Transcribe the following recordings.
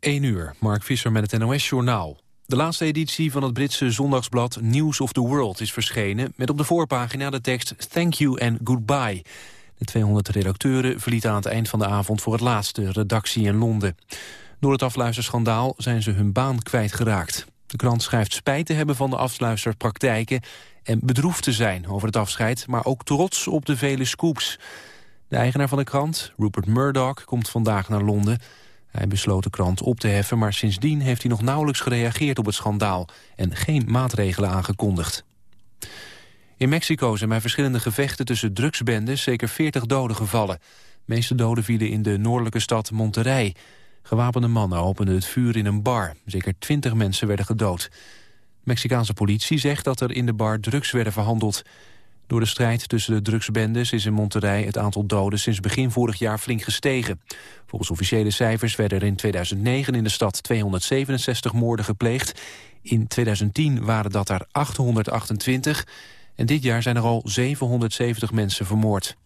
1 uur, Mark Visser met het NOS-journaal. De laatste editie van het Britse zondagsblad News of the World is verschenen... met op de voorpagina de tekst Thank you and goodbye. De 200 redacteuren verlieten aan het eind van de avond... voor het laatste redactie in Londen. Door het afluisterschandaal zijn ze hun baan kwijtgeraakt. De krant schrijft spijt te hebben van de afluisterpraktijken... en bedroefd te zijn over het afscheid... maar ook trots op de vele scoops. De eigenaar van de krant, Rupert Murdoch, komt vandaag naar Londen... Hij besloot de krant op te heffen, maar sindsdien heeft hij nog nauwelijks gereageerd op het schandaal en geen maatregelen aangekondigd. In Mexico zijn bij verschillende gevechten tussen drugsbendes zeker 40 doden gevallen. De meeste doden vielen in de noordelijke stad Monterrey. Gewapende mannen openden het vuur in een bar. Zeker 20 mensen werden gedood. De Mexicaanse politie zegt dat er in de bar drugs werden verhandeld. Door de strijd tussen de drugsbendes is in Monterrey het aantal doden sinds begin vorig jaar flink gestegen. Volgens officiële cijfers werden er in 2009 in de stad 267 moorden gepleegd. In 2010 waren dat er 828 en dit jaar zijn er al 770 mensen vermoord.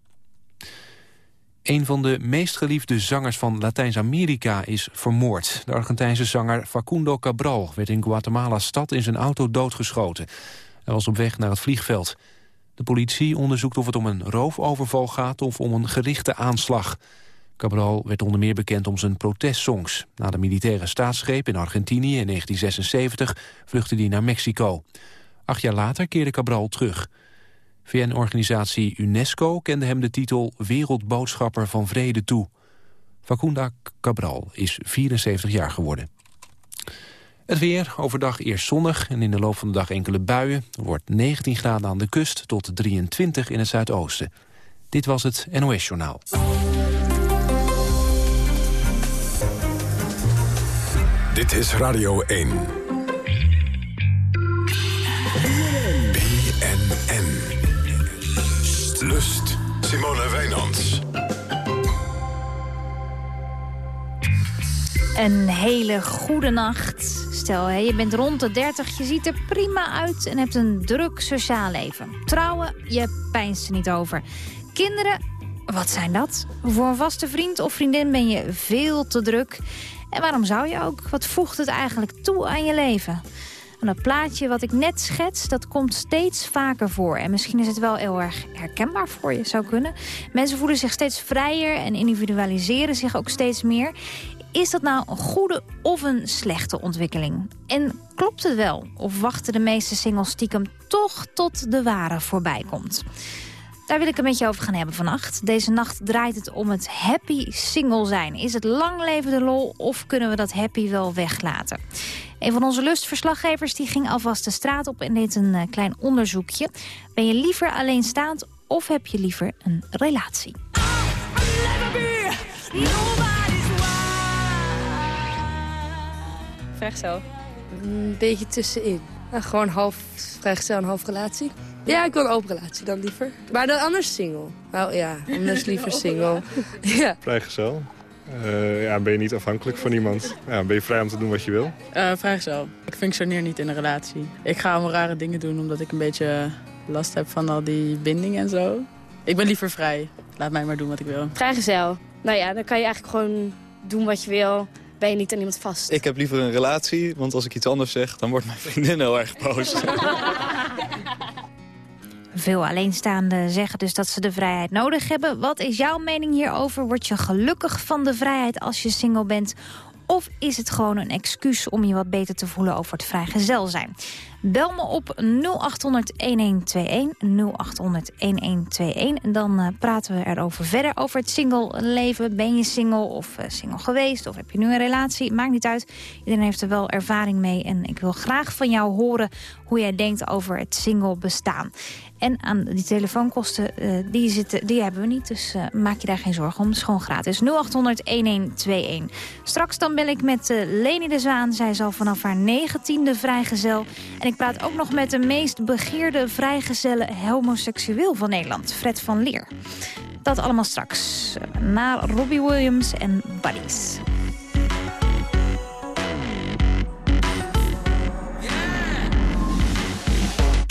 Een van de meest geliefde zangers van Latijns-Amerika is vermoord. De Argentijnse zanger Facundo Cabral werd in Guatemala-stad in zijn auto doodgeschoten. Hij was op weg naar het vliegveld. De politie onderzoekt of het om een roofoverval gaat of om een gerichte aanslag. Cabral werd onder meer bekend om zijn protestsongs. Na de militaire staatsgreep in Argentinië in 1976 vluchtte hij naar Mexico. Acht jaar later keerde Cabral terug. VN-organisatie UNESCO kende hem de titel Wereldboodschapper van Vrede toe. Facunda Cabral is 74 jaar geworden. Het weer, overdag eerst zonnig en in de loop van de dag enkele buien. Wordt 19 graden aan de kust tot 23 in het zuidoosten. Dit was het NOS Journaal. Dit is Radio 1. BNN. Lust. Simone Wijnands. Een hele goede nacht. Je bent rond de 30, je ziet er prima uit en hebt een druk sociaal leven. Trouwen, je pijnst er niet over. Kinderen, wat zijn dat? Voor een vaste vriend of vriendin ben je veel te druk. En waarom zou je ook? Wat voegt het eigenlijk toe aan je leven? En dat plaatje wat ik net schets, dat komt steeds vaker voor. En misschien is het wel heel erg herkenbaar voor je, zou kunnen. Mensen voelen zich steeds vrijer en individualiseren zich ook steeds meer. Is dat nou een goede of een slechte ontwikkeling? En klopt het wel? Of wachten de meeste singles stiekem toch tot de ware voorbij komt? Daar wil ik het met je over gaan hebben vannacht. Deze nacht draait het om het happy single zijn. Is het lang lol of kunnen we dat happy wel weglaten? Een van onze lustverslaggevers die ging alvast de straat op en deed een uh, klein onderzoekje. Ben je liever alleenstaand of heb je liever een relatie? Vrijgezel. Een beetje tussenin. Nou, gewoon half vrijgezel en half relatie. Ja, ik wil een open relatie dan liever. Maar dan anders single. Nou ja, anders liever single. ja. Vrijgezel. Uh, ja, ben je niet afhankelijk van iemand. Ja, ben je vrij om te doen wat je wil. Uh, vrijgezel. Ik functioneer niet in een relatie. Ik ga allemaal rare dingen doen omdat ik een beetje last heb van al die bindingen en zo. Ik ben liever vrij. Laat mij maar doen wat ik wil. Vrijgezel. Nou ja, dan kan je eigenlijk gewoon doen wat je wil ben je niet aan iemand vast. Ik heb liever een relatie, want als ik iets anders zeg... dan wordt mijn vriendin heel erg boos. Veel alleenstaanden zeggen dus dat ze de vrijheid nodig hebben. Wat is jouw mening hierover? Word je gelukkig van de vrijheid als je single bent? Of is het gewoon een excuus om je wat beter te voelen over het vrijgezel zijn? Bel me op 0800-1121, 0800-1121. En dan uh, praten we erover verder, over het single leven. Ben je single of uh, single geweest of heb je nu een relatie? Maakt niet uit. Iedereen heeft er wel ervaring mee. En ik wil graag van jou horen hoe jij denkt over het single bestaan. En aan die telefoonkosten, uh, die, zitten, die hebben we niet. Dus uh, maak je daar geen zorgen om. Gewoon gratis. 0800-1121. Straks dan bel ik met uh, Leni de Zwaan. Zij is al vanaf haar negentiende vrijgezel. En ik praat ook nog met de meest begeerde vrijgezelle homoseksueel van Nederland. Fred van Leer. Dat allemaal straks. Na Robbie Williams en Buddies.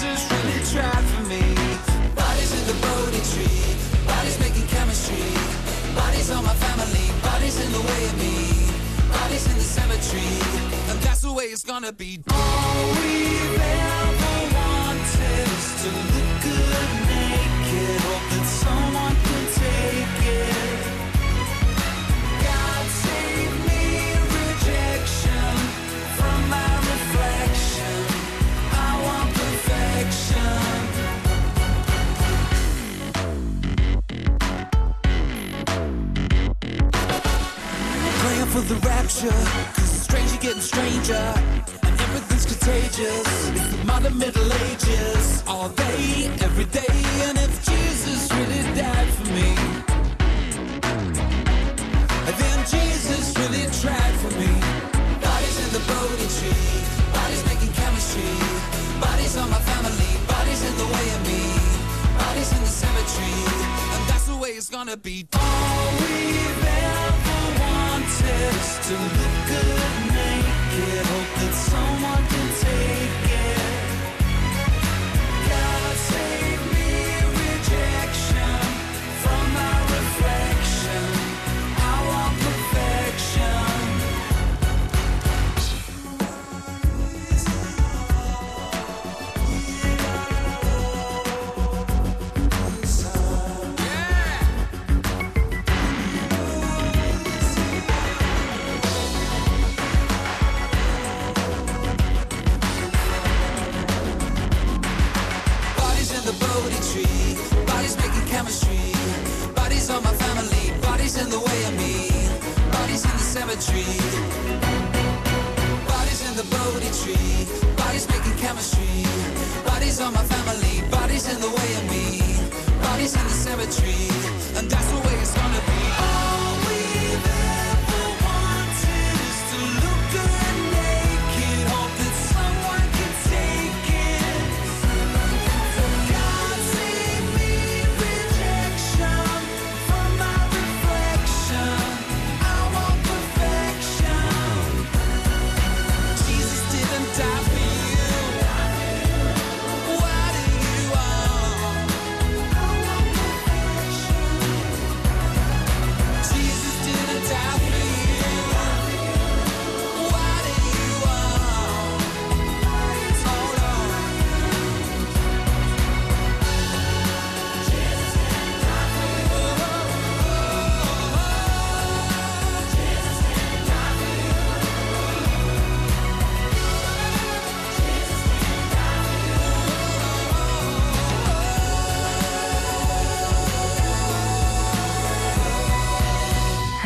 Jesus really tried for me. Bodies in the Bodhi tree, bodies making chemistry. Bodies on my family, bodies in the way of me. Bodies in the cemetery, and that's the way it's gonna be. All we've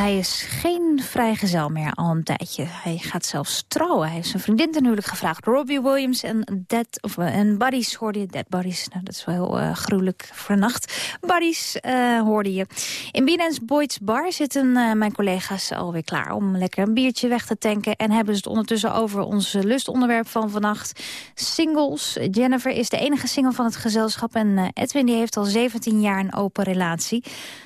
Hij is geen vrijgezel meer al een tijdje. Hij gaat zelfs trouwen. Hij heeft zijn vriendin ten huwelijk gevraagd. Robbie Williams en, Dead, of, eh, en Buddies hoorde je. Dead Buddies, nou, dat is wel heel eh, gruwelijk voor nacht. Buddies eh, hoorde je. In BNN's Boyd's Bar zitten mijn collega's alweer klaar... om lekker een biertje weg te tanken. En hebben ze het ondertussen over ons lustonderwerp van vannacht. Singles. Jennifer is de enige single van het gezelschap. En Edwin die heeft al 17 jaar een open relatie.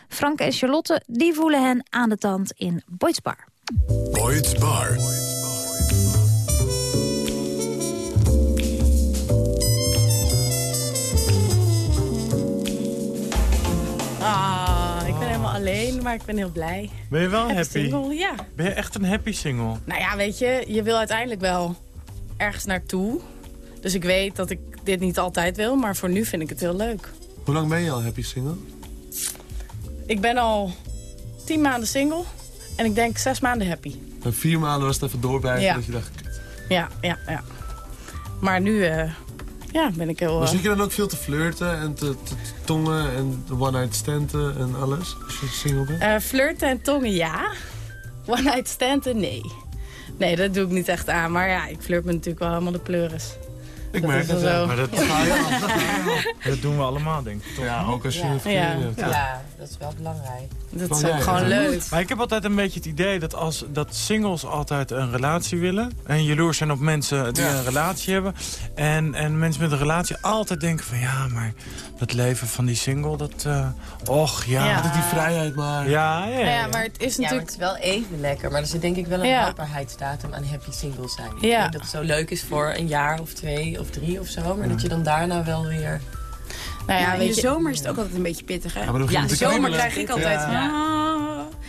Frank en Charlotte die voelen hen aan de tand in Boyd's Bar. Boyd's Bar. Ah, ik ben helemaal alleen, maar ik ben heel blij. Ben je wel Happy happy? single, ja. Ben je echt een happy single? Nou ja, weet je, je wil uiteindelijk wel ergens naartoe. Dus ik weet dat ik dit niet altijd wil, maar voor nu vind ik het heel leuk. Hoe lang ben je al happy single? Ik ben al tien maanden single en ik denk zes maanden happy. Na vier maanden was het even doorbijten Ja. dat je dacht... kut. Ja, ja, ja. Maar nu eh, ja, ben ik heel... Eh, zit je dan ook veel te flirten en te, te, te tongen en one-night standen en alles? Als je single bent? eh, flirten en tongen, ja. One night standen, nee. Nee, dat doe ik niet echt aan. Maar ja, ik flirt me natuurlijk wel helemaal de pleuris. Ik Dat merk het wel. Maar dat, Ja. dat doen we allemaal, denk ik. Toch? Ja, ook als je Ja. Ja. hebt. Ja. Ja. dat is wel belangrijk. Dat is ook gewoon dat leuk. Maar ik heb altijd een beetje het idee dat, als, dat singles altijd een relatie willen. En jaloers zijn op mensen die Ja. een relatie hebben. En, en mensen met een relatie altijd denken van... Ja, maar dat leven van die single, dat... eh, och, ja. Ja. Altijd die vrijheid maar. Ja, ja, ja. Nou ja, maar het is Ja, natuurlijk... het is wel even lekker. Maar er zit denk ik wel een Ja. houdbaarheidsdatum aan happy single zijn. Ik Ja. denk dat het zo leuk is voor een jaar of twee of drie of zo. Maar dat je dan daarna wel weer... Nou Ja, ja, in weet de je, zomer is het ook altijd een beetje pittig, hè? Ja, maar te zomer krijg ik altijd... Ja.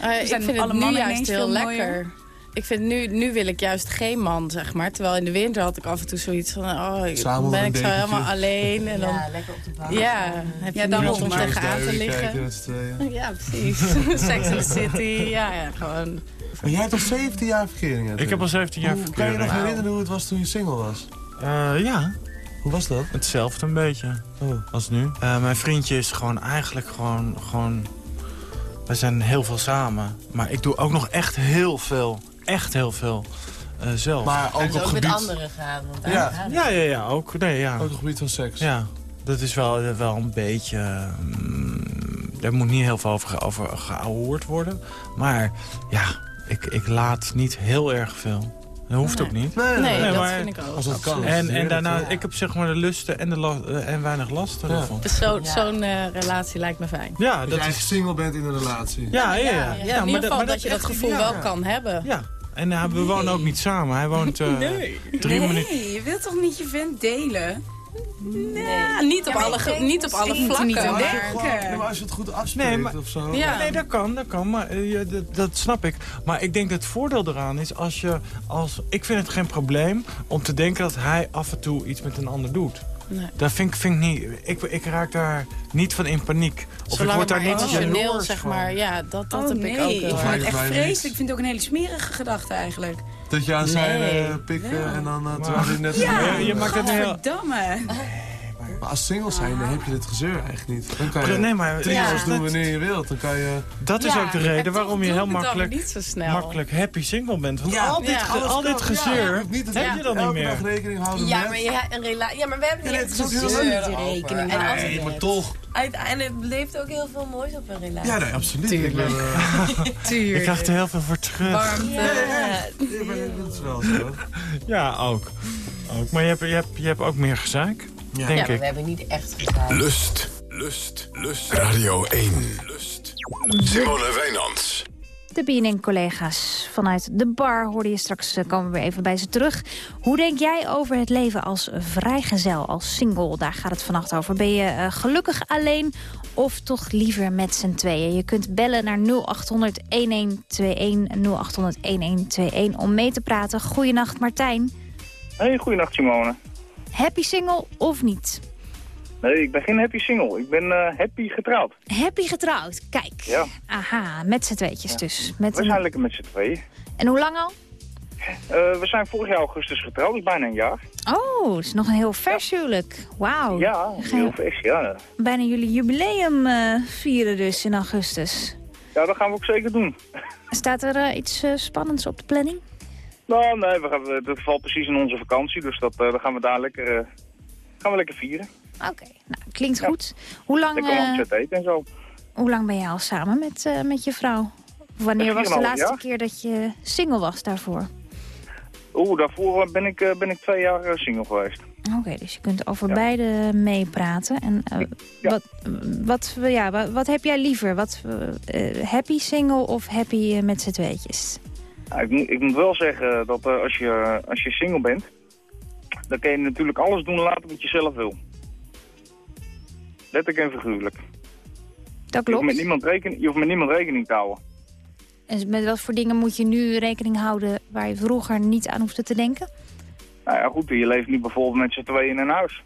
Ah. eh, ik zijn vind het nu juist heel lekker. mooier. Ik vind nu, nu wil ik juist geen man, zeg maar. Terwijl in de winter had ik af en toe zoiets van... Oh, ik- Samen dan ben ik zo helemaal alleen. En dan, Ja, lekker op de bank. ja, heb je Ja, dan om tegenaan te liggen. tweeën. Ja, precies. Sex in the City. Ja, ja, gewoon... Maar jij hebt al 17 jaar verkering. hè, Ik heb al 17 jaar Hoe kan je nog verkering. herinneren hoe het was toen je single was? Eh, ja, Hoe was dat? hetzelfde een beetje Oh. als nu. Eh, mijn vriendje is gewoon eigenlijk gewoon, gewoon... We zijn heel veel samen. Maar ik doe ook nog echt heel veel. Echt heel veel. eh, zelf. Maar ook En op ook gebied, met anderen gaan. Want Ja. het. Ja, ja, ja. Ook, nee, ja. ook op gebied van seks. Ja, dat is wel, wel een beetje... mm, er moet niet heel veel over, over geouwehoerd worden. Maar ja, ik, ik laat niet heel erg veel. Dat hoeft ook niet. Nee, Nee, Nee, dat maar vind ik ook. Als dat kan. En, en daarna, ja. ik heb zeg maar de lusten en, de la- eh, en weinig lasten Ja. ervan. Dus zo- zo'n eh, relatie lijkt me fijn. Ja, Dat dat je is... single bent in een relatie. Ja, ja, ja. Ja, in ieder maar geval maar dat, je dat gevoel wel kan hebben. Ja, en uh, we wonen ook niet samen. Hij woont eh, drie nee, minuten... je wilt toch niet je vent delen? Ja, niet op alle, ik denk niet op alle vlakken. niet aan Maar als je, gewoon- nee, maar als je het goed afspreekt Nee, maar- of zo. Ja. Nee, dat kan, dat kan. Maar eh, ja, dat, dat snap ik. Maar ik denk dat het voordeel eraan is als je... Als, ik vind het geen probleem om te denken dat hij af en toe iets met een ander doet. Nee. Dat vind, ik- vind ik niet... Ik, ik raak daar niet van in paniek. Of ik Zolang word het daar niet emotioneel, jaloers zeg van. maar. Ja, dat, dat oh heb nee, ik ook ik vind het echt vreselijk. Ik vind het ook een hele smerige gedachte eigenlijk. Dat je aan zijn Nee. eh, pikken en dan uh, terwijl hij net... Ja, je maakt het heel... Gadverdamme. Maar als single zijn, dan heb je dit gezeur eigenlijk niet. Dan kan je Nee, maar trio's ja, doen wanneer je wilt. Dan kan je... dat is Ja, ook de en reden waarom je heel ik het makkelijk, niet zo snel. makkelijk happy single bent. Want Ja, al dit, ge- al dit gezeur Ja, niet het- heb je dan niet elke meer. dag rekening houden Ja, met... maar, ja, een rela ja, maar we hebben niet echt rekening En als Nee, het maar hebt, toch. Uiteindelijk leeft ook heel veel moois op een relatie. Ja, nee, absoluut. Ik ben, eh, Je krijgt er heel veel voor terug. Warmte. Ja. ik dat is wel zo. Ja, ook. ook. Maar je hebt, je, hebt, je hebt ook meer gezaak, Ja. denk Ja, maar ik. we hebben niet echt gedaan. Lust, lust, lust. Radio 1. Lust. Simone Wijnands. De BNN-collega's vanuit de bar hoorde je straks, eh, komen we weer even bij ze terug. Hoe denk jij over het leven als vrijgezel, als single? Daar gaat het vannacht over. Ben je eh, gelukkig alleen of toch liever met z'n tweeën? Je kunt bellen naar 0800-1121, 0800-1121 om mee te praten. Goedenacht Martijn. Hey, goedenacht Simone. Happy single of niet? Nee, ik ben geen happy single. Ik ben eh, happy getrouwd. Happy getrouwd, kijk. Ja, Aha, met z'n tweetjes dus. Met we zijn lekker met z'n tweeën. En hoe lang al? Eh, we zijn vorig jaar augustus getrouwd, dus bijna een jaar. Oh, het is nog een heel vers huwelijk. Wauw. Ja, heel vers, ja. Bijna jullie jubileum eh, vieren dus in augustus. Ja, dat gaan we ook zeker doen. Staat er iets spannends op de planning? Nou, nee, we gaan, dat valt precies in onze vakantie, dus dat, eh, dan gaan we daar lekker, eh, gaan we lekker vieren. Oké, nou, klinkt goed. Hoe lang, eh, landset eten en zo. hoe lang ben je al samen met, eh, met je vrouw? Wanneer was de 4,5 laatste jaar. keer dat je single was daarvoor? Oeh, daarvoor eh, ben ik, eh, ben ik twee jaar eh, single geweest. Oké, dus je kunt over beide meepraten. En eh, Ja. wat, wat, ja, wat, wat heb jij liever? Wat, eh, happy single of happy eh, met z'n tweetjes? Ik, moet- ik moet wel zeggen dat eh, als, je, als je single bent, dan kun je natuurlijk alles doen en laten wat je zelf wil. Letterlijk en figuurlijk. Dat Je hoeft, klopt. met niemand rekening, je hoeft met niemand rekening te houden. En met wat voor dingen moet je nu rekening houden... waar je vroeger niet aan hoefde te denken? Nou ja, goed, je leeft nu bijvoorbeeld met z'n tweeën in een huis.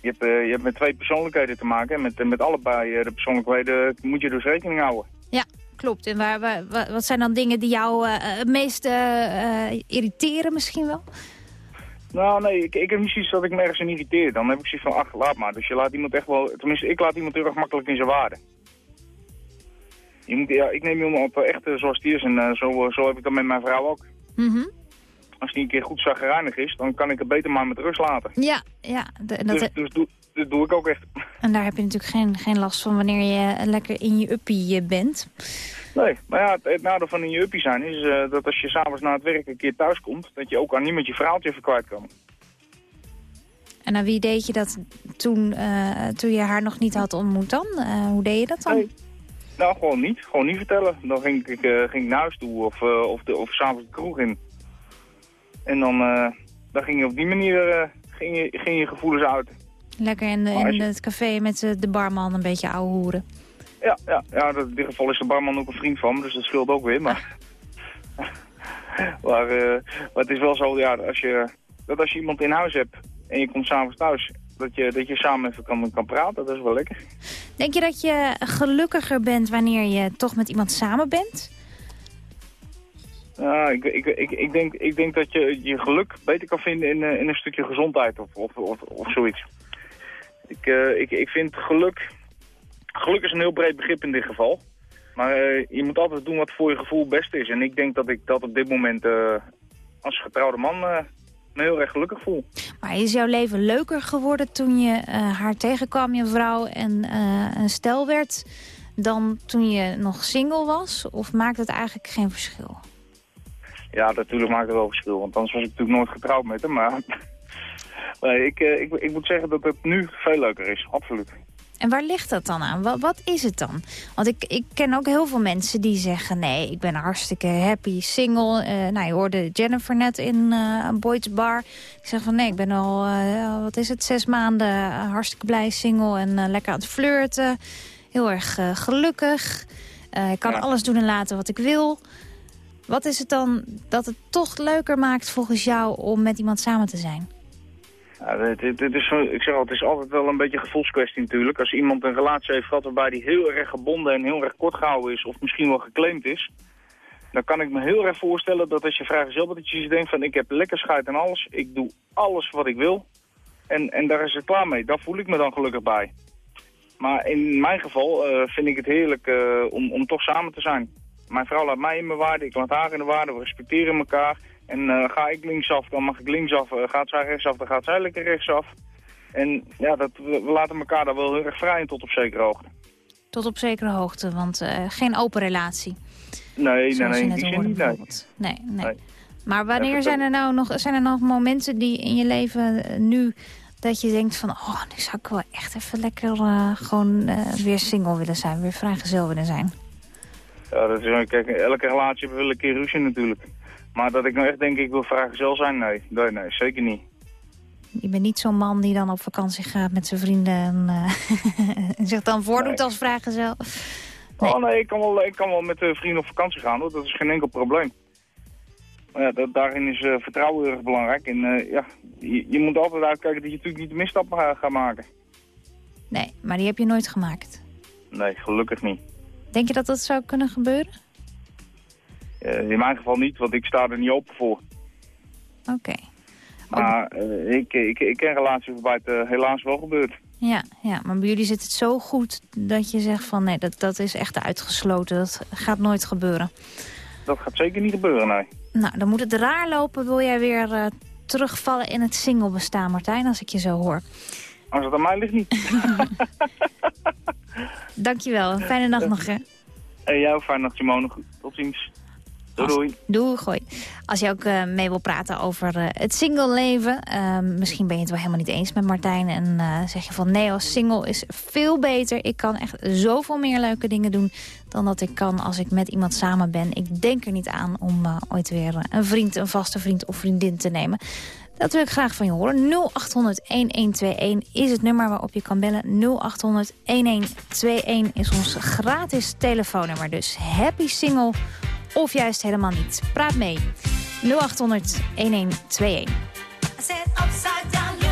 Je hebt, eh, je hebt met twee persoonlijkheden te maken. En met, met allebei eh, de persoonlijkheden moet je dus rekening houden. Ja, klopt. En waar, waar, wa- wat zijn dan dingen die jou eh, het meest eh, eh, irriteren misschien wel? Nou nee, ik, ik heb niet zoiets dat ik me ergens irriteer. Dan heb ik zoiets van, ach, laat maar. Dus je laat iemand echt wel... Tenminste, ik laat iemand heel erg makkelijk in zijn waarde. Je moet, ja, ik neem iemand op echt eh, zoals die is. En eh, zo, eh, zo heb ik dat met mijn vrouw ook. Mhm. Als die een keer goed zagrijnig is, dan kan ik het beter maar met rust laten. Ja, ja. dat, Dus, dus doe, dat doe ik ook echt. en daar heb je natuurlijk geen, geen last van wanneer je lekker in je uppie eh, bent. Nee, maar ja, het, het nadeel van in je uppie zijn is eh, dat als je s'avonds na het werk een keer thuis komt, dat je ook aan niemand je verhaaltje even kwijt kan. En aan wie deed je dat toen, eh, toen je haar nog niet had ontmoet dan? Hoe deed je dat dan? Nou, gewoon niet. Gewoon niet vertellen. Dan ging ik, ging ik naar huis toe of, of, de, of s'avonds de kroeg in. En dan, dan ging je op die manier ging je, ging je gevoelens uit. Lekker in, de, in het café met de, de barman een beetje ouwe hoeren. Ja, ja, ja dat, in dit geval is de barman ook een vriend van me, dus dat scheelt ook weer. Maar, maar, eh, maar het is wel zo ja, als je, dat als je iemand in huis hebt en je komt s'avonds thuis, dat je, dat je samen even kan, kan praten, dat is wel lekker. Denk je dat je gelukkiger bent wanneer je toch met iemand samen bent? Ja, ik, ik, ik, ik, denk, ik denk dat je je geluk beter kan vinden in, eh, in een stukje gezondheid of, of, of, of zoiets. Ik, eh, ik, ik vind geluk... Geluk is een heel breed begrip in dit geval. Maar eh, je moet altijd doen wat voor je gevoel het beste is. En ik denk dat ik dat op dit moment eh, als getrouwde man me heel erg gelukkig voel. Maar is jouw leven leuker geworden toen je haar tegenkwam, je vrouw, en een stel werd... dan toen je nog single was? Of maakt het eigenlijk geen verschil? Ja, natuurlijk maakt het wel verschil. Want anders was ik natuurlijk nooit getrouwd met hem. Maar nee, ik, eh, ik, ik moet zeggen dat het nu veel leuker is. Absoluut. En waar ligt dat dan aan? Wat, wat is het dan? Want ik, ik ken ook heel veel mensen die zeggen... nee, ik ben hartstikke happy, single. Eh, nou, je hoorde Jennifer net in eh, een Boyd's Bar. Die zegt van nee, ik ben al, wat is het, zes maanden hartstikke blij single... en lekker aan het flirten. Heel erg gelukkig. Ik kan Ja. alles doen en laten wat ik wil. Wat is het dan dat het toch leuker maakt volgens jou... om met iemand samen te zijn? Dit is, ik zeg al, het is altijd wel een beetje een gevoelskwestie natuurlijk. Als iemand een relatie heeft gehad waarbij die heel erg gebonden en heel erg kort gehouden is, of misschien wel geclaimd is, dan kan ik me heel erg voorstellen dat als je vrijgezel bent, dat je denkt van ik heb lekker scheid en alles, ik doe alles wat ik wil en, en daar is het klaar mee. Daar voel ik me dan gelukkig bij. Maar in mijn geval eh, vind ik het heerlijk eh, om, om toch samen te zijn. Mijn vrouw laat mij in mijn waarde, ik laat haar in de waarde, we respecteren elkaar. En eh, ga ik linksaf, dan mag ik linksaf. Eh, gaat zij rechtsaf, dan gaat zij lekker rechtsaf. En ja, dat, we, laten elkaar daar wel heel erg vrij in tot op zekere hoogte. Tot op zekere hoogte, want eh, geen open relatie. Nee, nee, Zoals nee, die zin niet, nee. Nee, nee. Nee. Maar wanneer zijn er nou nog, zijn er nog momenten die in je leven nu... dat je denkt van, oh, nu zou ik wel echt even lekker gewoon weer single willen zijn. Weer vrijgezel willen zijn. Ja, dat is, kijk, elke relatie wil een keer ruzie natuurlijk. Maar dat ik nou echt denk ik wil vrijgezel zijn, nee. Nee, nee, zeker niet. Je bent niet zo'n man die dan op vakantie gaat met zijn vrienden... en, eh, en zich dan voordoet als vrijgezel. Oh nee, ik kan wel, ik kan wel met vrienden op vakantie gaan hoor, dat is geen enkel probleem. Maar ja, dat, daarin is eh, vertrouwen heel erg belangrijk. En eh, ja, je, je moet altijd uitkijken dat je natuurlijk niet de misstap ga- gaat maken. Nee, maar die heb je nooit gemaakt. Nee, gelukkig niet. Denk je dat dat zou kunnen gebeuren? Eh, in mijn geval niet, want ik sta er niet open voor. Oké. Maar eh, ik, ik, ik ken relaties waarbij het eh, helaas wel gebeurt. Ja, ja, maar bij jullie zit het zo goed dat je zegt van... nee, dat, dat is echt uitgesloten. Dat gaat nooit gebeuren. Dat gaat zeker niet gebeuren, nee. Nou, dan moet het raar lopen. Wil jij weer terugvallen in het single bestaan, Martijn, als ik je zo hoor. Als het aan mij ligt niet. Dankjewel. Fijne nacht nog, hè. En jou, fijn nacht Simone. Tot ziens. Doei, doei. Als je ook eh, mee wil praten over eh, het single leven... eh, misschien ben je het wel helemaal niet eens met Martijn... en eh, zeg je van nee, als single is veel beter. Ik kan echt zoveel meer leuke dingen doen... dan dat ik kan als ik met iemand samen ben. Ik denk er niet aan om ooit weer een vriend, een vaste vriend of vriendin te nemen. Dat wil ik graag van je horen. 0800-1121 is het nummer waarop je kan bellen. 0800-1121 is ons gratis telefoonnummer. Dus happy single of juist helemaal niet. Praat mee. 0800 1121.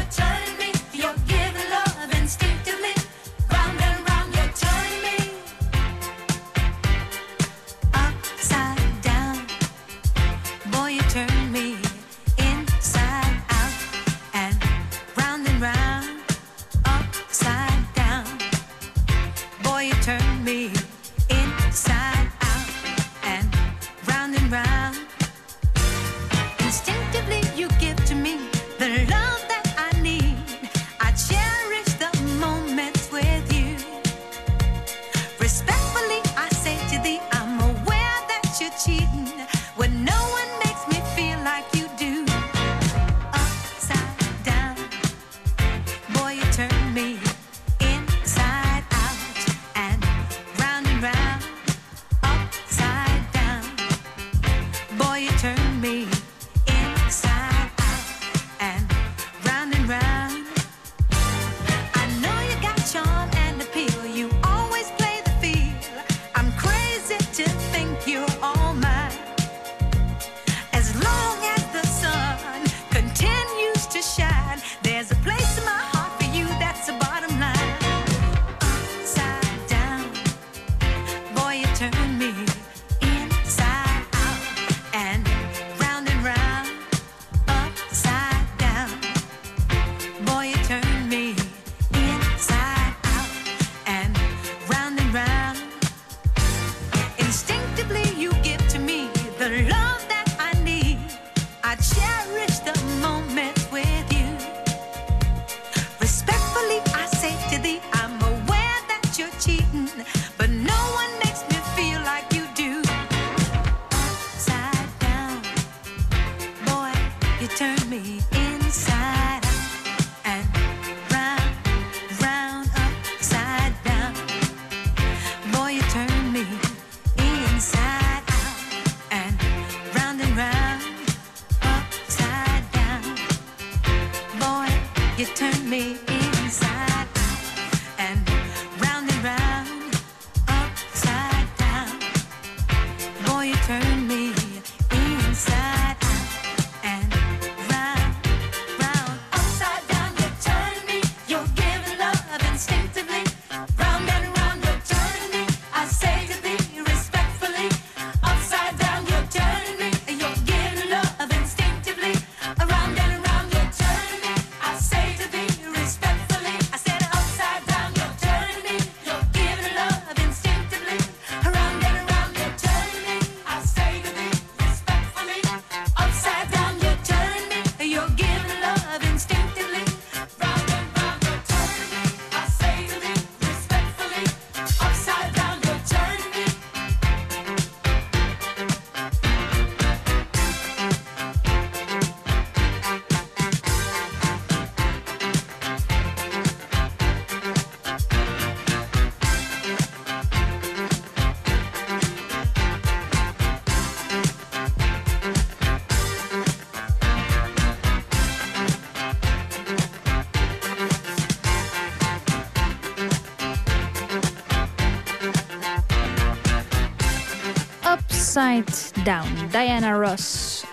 Down, Diana Ross.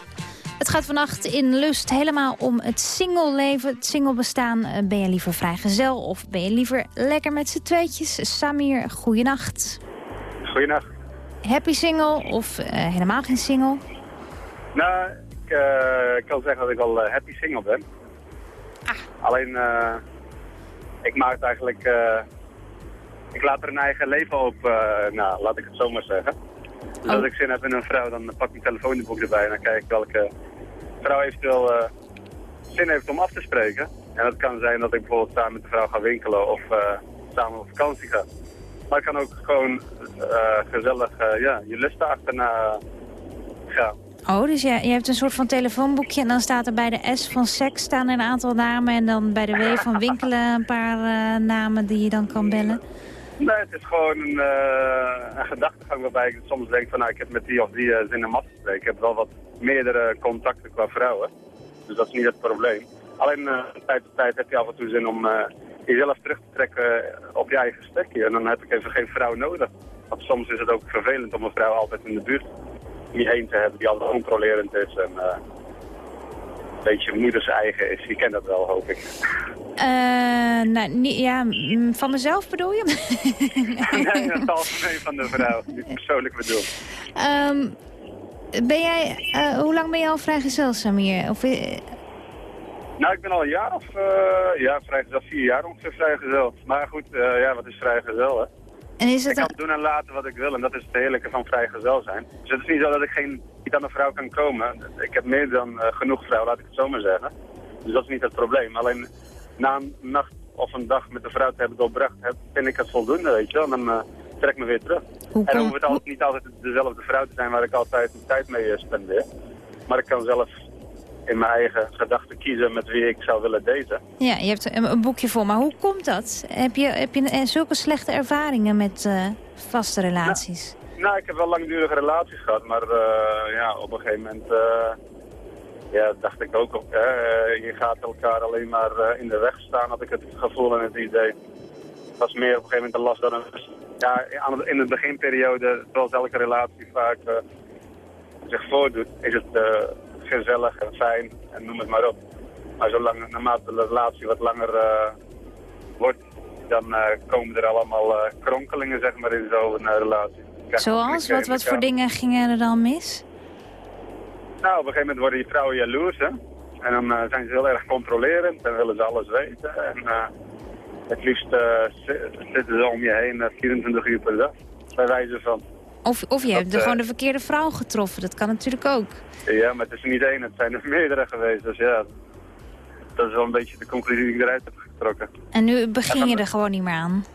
Het gaat vannacht in Lust helemaal om het singleleven, het singlebestaan. Eh, Ben je liever vrijgezel of ben je liever lekker met z'n tweetjes? Samir, goeienacht. Goeienacht. Happy single of eh, helemaal geen single? Nou, ik eh, kan zeggen dat ik al happy single ben. Alleen, eh, ik maak het eigenlijk... ik laat er een eigen leven op, nou, laat ik het zo maar zeggen. Dus als ik zin heb in een vrouw, dan pak ik mijn telefoonboek erbij en dan kijk ik welke vrouw eventueel eh, zin heeft om af te spreken. En dat kan zijn dat ik bijvoorbeeld samen met de vrouw ga winkelen of eh, samen op vakantie ga. Maar ik kan ook gewoon eh, gezellig ja, je lusten achterna gaan. Oh, dus je, je hebt een soort van telefoonboekje en dan staat er bij de S van seks staan er een aantal namen. En dan bij de W van winkelen een paar namen die je dan kan bellen. Nee, het is gewoon een, eh, een gedachtegang waarbij ik soms denk van nou, ik heb met die of die eh, zin om af te spreken. Ik heb wel wat meerdere contacten qua vrouwen. Dus dat is niet het probleem. Alleen van tijd tot tijd heb je af en toe zin om jezelf terug te trekken op je eigen stekje. En dan heb ik even geen vrouw nodig. Want soms is het ook vervelend om een vrouw altijd in de buurt je heen te hebben die altijd controlerend is en een beetje moeders eigen is. Je kent dat wel, hoop ik. Eh, nou, niet, ja, van mezelf bedoel je? nee, dat is algemeen van de vrouw, niet persoonlijk bedoeld. Ehm, ben jij, eh, hoe lang ben je al vrijgezel, Samir? Of, eh, Nou, ik ben al een jaar of, ja, vrijgezel, vier jaar ongeveer vrijgezel. Maar goed, ja, wat is vrijgezel, hè? en is het Ik kan doen en laten wat ik wil en dat is het heerlijke van vrijgezel zijn. Dus het is niet zo dat ik geen, niet aan een vrouw kan komen. Ik heb meer dan genoeg vrouw, laat ik het zo maar zeggen. Dus dat is niet het probleem. Alleen na een nacht of een dag met de vrouw te hebben doorbracht, heb- vind ik het voldoende, weet je wel. En dan eh, trek ik me weer terug. Hoe en dan hoeft het altijd, niet altijd dezelfde vrouw te zijn waar ik altijd mijn tijd mee eh, spendeer. Maar ik kan zelf in mijn eigen gedachten kiezen met wie ik zou willen daten. Ja, je hebt een, een boekje vol. Maar hoe komt dat? Heb je, heb je eh, zulke slechte ervaringen met vaste relaties? Nou, ik heb wel langdurige relaties gehad, maar ja, op een gegeven moment ja, dacht ik ook, hè, eh, je gaat elkaar alleen maar eh, in de weg staan, had ik het gevoel en het idee. Het was meer op een gegeven moment een last dan een. Ja, in de beginperiode, zoals elke relatie vaak eh, zich voordoet, is het gezellig en fijn en noem het maar op. Maar zolang, naarmate de relatie wat langer wordt, dan komen er allemaal kronkelingen zeg maar, in zo'n relatie. Zoals? Wat, wat voor dingen gingen er dan mis? Nou, op een gegeven moment worden die vrouwen jaloers, hè. En dan eh, zijn ze heel erg controlerend en willen ze alles weten. En eh, het liefst eh, zi- zitten ze om je heen eh, 24 uur per dag. Bij wijze van. Of, of je hebt er gewoon de verkeerde vrouw getroffen. Dat kan natuurlijk ook. Ja, maar het is er niet één, het zijn er meerdere geweest. Dus ja, dat is wel een beetje de conclusie die ik eruit heb getrokken. En nu begin je er gewoon niet meer aan.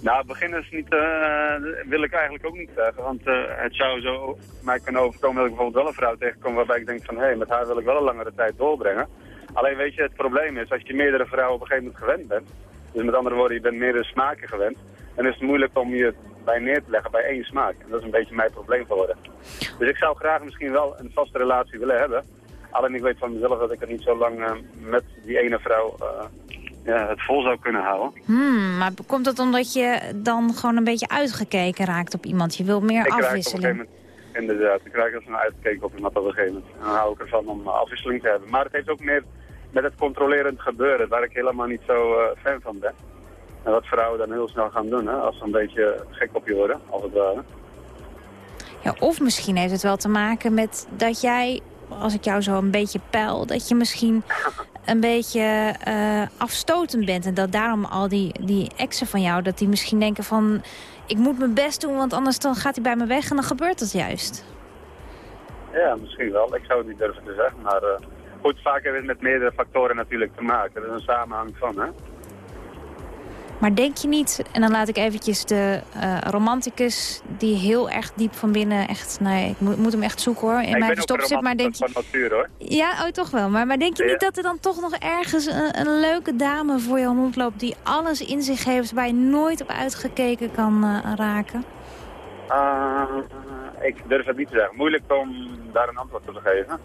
Nou, beginners niet, eh, wil ik eigenlijk ook niet zeggen. Want eh, het zou zo mij kunnen overkomen dat ik bijvoorbeeld wel een vrouw tegenkom waarbij ik denk van... hé, hey, met haar wil ik wel een langere tijd doorbrengen. Alleen weet je, het probleem is, als je meerdere vrouwen op een gegeven moment gewend bent... dus met andere woorden, je bent meerdere smaken gewend... dan is het moeilijk om je bij neer te leggen bij één smaak. En dat is een beetje mijn probleem geworden. Dus ik zou graag misschien wel een vaste relatie willen hebben. Alleen ik weet van mezelf dat ik het niet zo lang eh, met die ene vrouw ja, het vol zou kunnen houden. Hmm, maar komt dat omdat je dan gewoon een beetje uitgekeken raakt op iemand? Je wil meer ik raak op een afwisseling. gegeven moment, inderdaad, ik raak als een uitgekeken op iemand op een gegeven moment. En dan hou ik ervan om eh, afwisseling te hebben. Maar het heeft ook meer met het controlerend gebeuren, waar ik helemaal niet zo eh, fan van ben. En wat vrouwen dan heel snel gaan doen, hè, als ze een beetje gek op je worden, als het ware. Ja, of misschien heeft het wel te maken met dat jij, als ik jou zo een beetje peil... dat je misschien een beetje eh, afstotend bent. En dat daarom al die, die exen van jou, dat die misschien denken van... ik moet mijn best doen, want anders dan gaat hij bij me weg en dan gebeurt dat juist. Ja, misschien wel. Ik zou het niet durven te zeggen, maar eh, goed, vaak heeft het met meerdere factoren natuurlijk te maken. Er is een samenhang van, hè. Maar denk je niet, en dan laat ik eventjes de eh, romanticus... die heel erg diep van binnen echt... Nee, ik moet, moet hem echt zoeken hoor, in ik mij verstopt zit. Maar denk romanticus van natuur, hoor. Ja, oh, toch wel. Maar, maar denk je Ja. niet dat er dan toch nog ergens een, een leuke dame voor je rondloopt... die alles in zich heeft waar je nooit op uitgekeken kan eh, raken? Ah, ik durf het niet te zeggen. Moeilijk om daar een antwoord op te geven.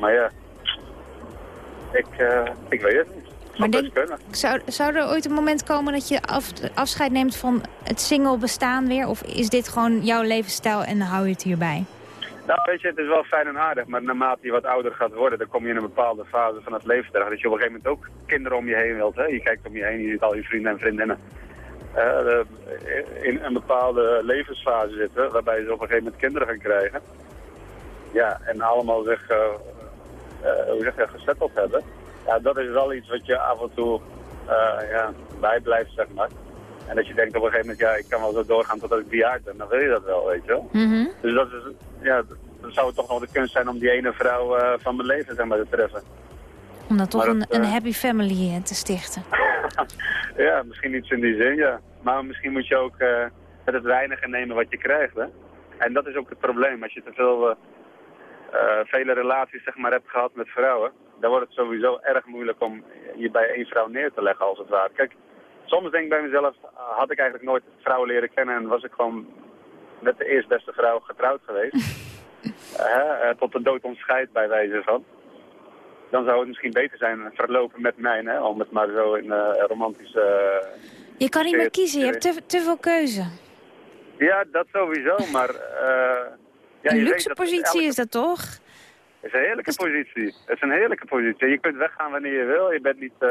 Maar ja, ik, eh, ik weet het niet. Maar Zou denk, zou, zou er ooit een moment komen dat je af, afscheid neemt van het single bestaan weer? Of is dit gewoon jouw levensstijl en hou je het hierbij? Nou, weet je, het is wel fijn en aardig, maar naarmate je wat ouder gaat worden, dan kom je in een bepaalde fase van het leven terecht. Dat je op een gegeven moment ook kinderen om je heen wilt. Hè? Je kijkt om je heen, je ziet al je vrienden en vriendinnen eh, eh, in een bepaalde levensfase zitten, waarbij ze op een gegeven moment kinderen gaan krijgen. Ja, en allemaal zich, eh, eh, hoe zeg je, gezetteld hebben. Ja, dat is wel iets wat je af en toe eh, ja, bijblijft, zeg maar. En dat je denkt op een gegeven moment, ja, ik kan wel zo doorgaan totdat ik bejaard ben. Dan wil je dat wel, weet je wel. Dus dat is, ja, dan zou het toch nog de kunst zijn om die ene vrouw eh, van mijn leven zeg maar, te treffen. Om dan toch een, eh, happy family te stichten. Ja, misschien iets in die zin, ja. Maar misschien moet je ook met het weinige nemen wat je krijgt, hè. En dat is ook het probleem. Als je te veel, vele relaties zeg maar, hebt gehad met vrouwen, dan wordt het sowieso erg moeilijk om je bij één vrouw neer te leggen, als het ware. Kijk, soms denk ik bij mezelf, had ik eigenlijk nooit vrouwen leren kennen en was ik gewoon met de eerstbeste vrouw getrouwd geweest. Eh, eh, tot de dood ons scheidt bij wijze van. Dan zou het misschien beter zijn verlopen met mij, hè, om het maar zo in eh romantische... eh, Je kan niet meer kiezen, je hebt te, te veel keuze. Ja, dat sowieso, maar... eh ja, een weet luxe dat positie elke- is dat toch? Is een heerlijke positie. Het is een heerlijke positie. Je kunt weggaan wanneer je wil. Je bent niet... eh,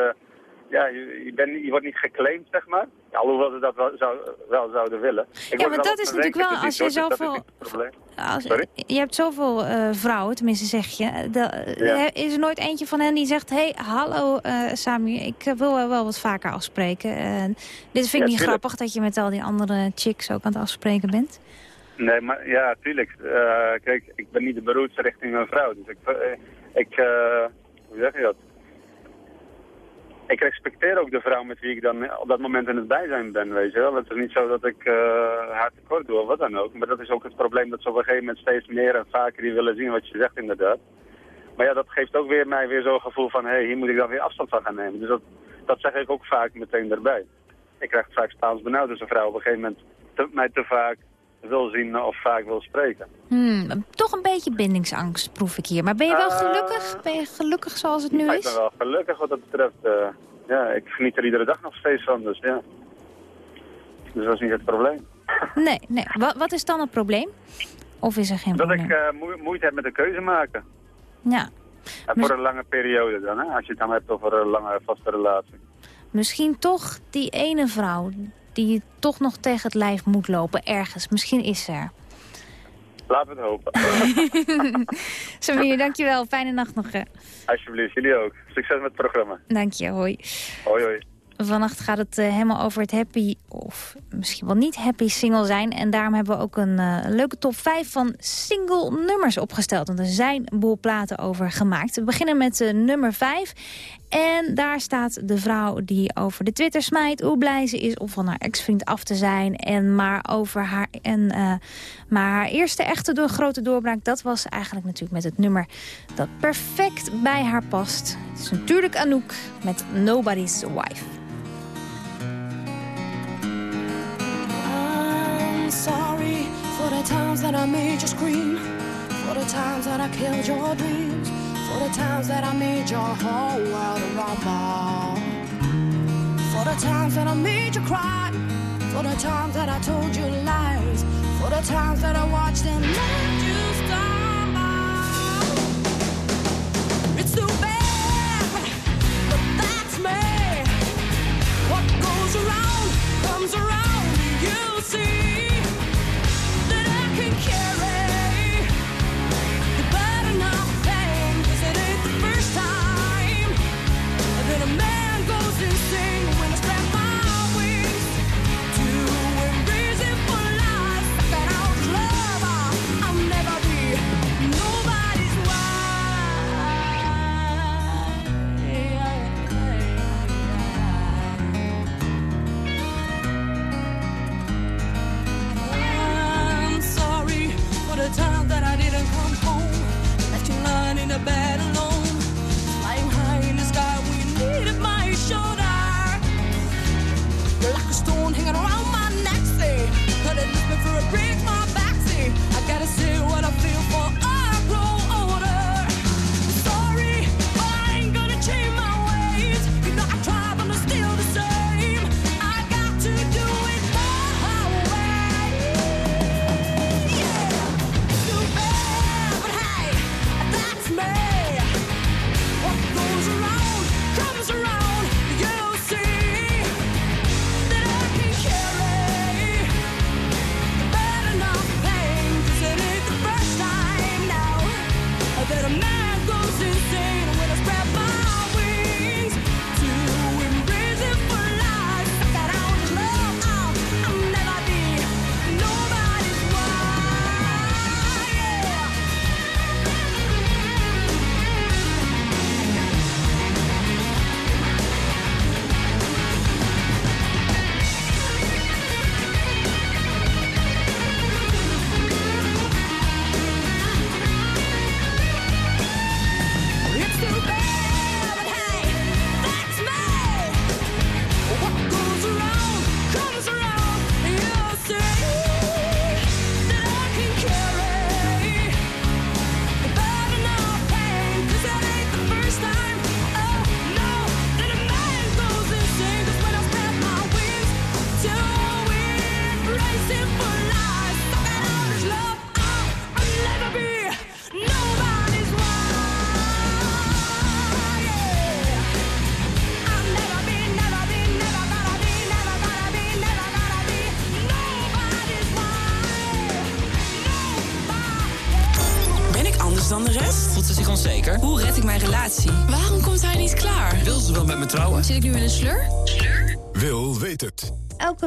ja, je, je, bent, niet- je wordt niet geclaimd, zeg maar. Ja, alhoewel ze dat wel, zou, wel zouden willen. Ik Ja, maar dat is natuurlijk wel, als je hoor, dus zoveel-. Als, Sorry? je hebt zoveel eh, vrouwen, tenminste zeg je. De, Ja. er Is er nooit eentje van hen die zegt... hé, hey, hallo eh Sami, ik wil wel wat vaker afspreken. Dit vind ik Ja, niet tuurlijk. grappig dat je met al die andere chicks ook aan het afspreken bent. Nee, maar ja, tuurlijk. Eh, kijk, ik ben niet de beroerdste richting een vrouw. Dus ik, eh, ik eh, hoe zeg je dat? ik respecteer ook de vrouw met wie ik dan op dat moment in het bijzijn ben, weet je wel. Het is niet zo dat ik eh haar tekort doe of wat dan ook. Maar dat is ook het probleem dat ze op een gegeven moment steeds meer en vaker die willen zien wat je zegt inderdaad. Maar ja, dat geeft ook weer mij weer zo'n gevoel van, hé, hey, hier moet ik dan weer afstand van gaan nemen. Dus dat, dat zeg ik ook vaak meteen erbij. Ik krijg het vaak staans benauwd als een vrouw op een gegeven moment te- mij te vaak wil zien of vaak wil spreken. Hmm, toch een beetje bindingsangst proef ik hier. Maar ben je wel gelukkig? Ben je gelukkig zoals het nu Ik ben is? wel gelukkig wat dat betreft. eh, ja, ik geniet er iedere dag nog steeds van, dus ja. Dus dat is niet het probleem. Nee, nee. Wat, wat is dan het probleem? Of is er geen Dat probleem? ik eh, moe- moeite heb met de keuze maken. Ja, En voor een lange periode dan, hè? als je het dan hebt over een lange vaste relatie. misschien toch die ene vrouw die toch nog tegen het lijf moet lopen ergens. Misschien is ze er. Laten we het hopen. Samir, dankjewel. Fijne nacht nog. hè. Alsjeblieft, jullie ook. Succes met het programma. Dank je, hoi. Hoi hoi. Vannacht gaat het eh, helemaal over het happy, of misschien wel niet happy single zijn. En daarom hebben we ook een eh, leuke top 5 van single nummers opgesteld. Want er zijn een boel platen over gemaakt. We beginnen met eh, nummer 5. En daar staat de vrouw die over de Twitter smijt... hoe blij ze is om van haar ex-vriend af te zijn. En maar over haar, en, eh, maar haar eerste echte door, grote doorbraak... dat was eigenlijk natuurlijk met het nummer dat perfect bij haar past. Het is natuurlijk Anouk met Nobody's Wife. I'm sorry for the times that I made you scream, for the times that I killed your dreams, for the times that I made your whole world rumble, for the times that I made you cry, for the times that I told you lies, for the times that I watched and let you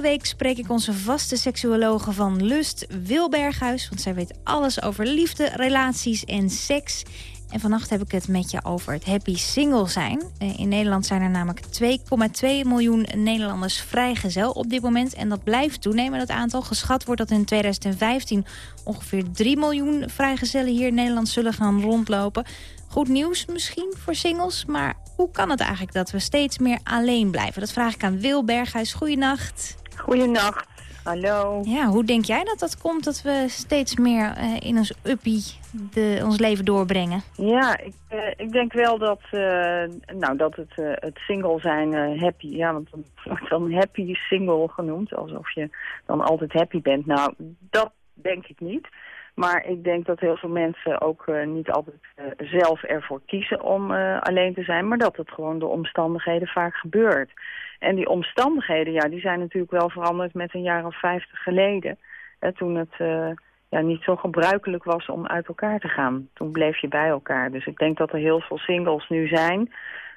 week spreek ik onze vaste seksuologe van Lust, Wil Berghuis. Want zij weet alles over liefde, relaties en seks. En vannacht heb ik het met je over het happy single zijn. Eh, In Nederland zijn er namelijk 2,2 miljoen Nederlanders vrijgezel op dit moment. En dat blijft toenemen, dat aantal. Geschat wordt dat in 2015 ongeveer 3 miljoen vrijgezellen hier in Nederland zullen gaan rondlopen. Goed nieuws misschien voor singles, maar hoe kan het eigenlijk dat we steeds meer alleen blijven? Dat vraag ik aan Wil Berghuis. Goeienacht. Hallo. Ja, hoe denk jij dat dat komt dat we steeds meer eh, in ons uppie de, ons leven doorbrengen? Ja, ik, eh, ik denk wel dat, eh, nou, dat het, het single zijn happy, ja, want dan wordt dan happy single genoemd, alsof je dan altijd happy bent. Nou, dat denk ik niet. Maar ik denk dat heel veel mensen ook niet altijd zelf ervoor kiezen om alleen te zijn, maar dat het gewoon door omstandigheden vaak gebeurt. En die omstandigheden, ja, die zijn natuurlijk wel veranderd met een jaar of vijftig geleden. Hè, toen het eh, ja, niet zo gebruikelijk was om uit elkaar te gaan. Toen bleef je bij elkaar. Dus ik denk dat er heel veel singles nu zijn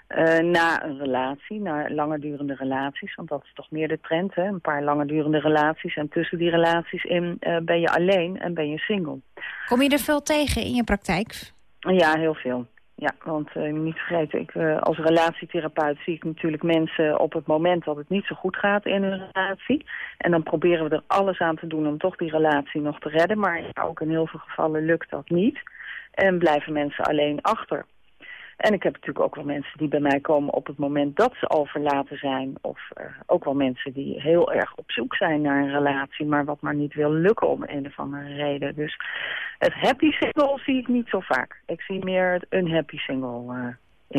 eh, na een relatie, na langerdurende relaties. Want dat is toch meer de trend, hè? Een paar langerdurende relaties. En tussen die relaties in eh, ben je alleen en ben je single. Kom je er veel tegen in je praktijk? Ja, heel veel. Ja, want eh, niet vergeten, ik, eh, als relatietherapeut zie ik natuurlijk mensen op het moment dat het niet zo goed gaat in hun relatie. En dan proberen we er alles aan te doen om toch die relatie nog te redden. Maar ook in heel veel gevallen lukt dat niet. En blijven mensen alleen achter. En ik heb natuurlijk ook wel mensen die bij mij komen op het moment dat ze al verlaten zijn. Of eh, ook wel mensen die heel erg op zoek zijn naar een relatie, maar wat maar niet wil lukken om een of andere reden. Dus het happy single zie ik niet zo vaak. Ik zie meer het unhappy single eh,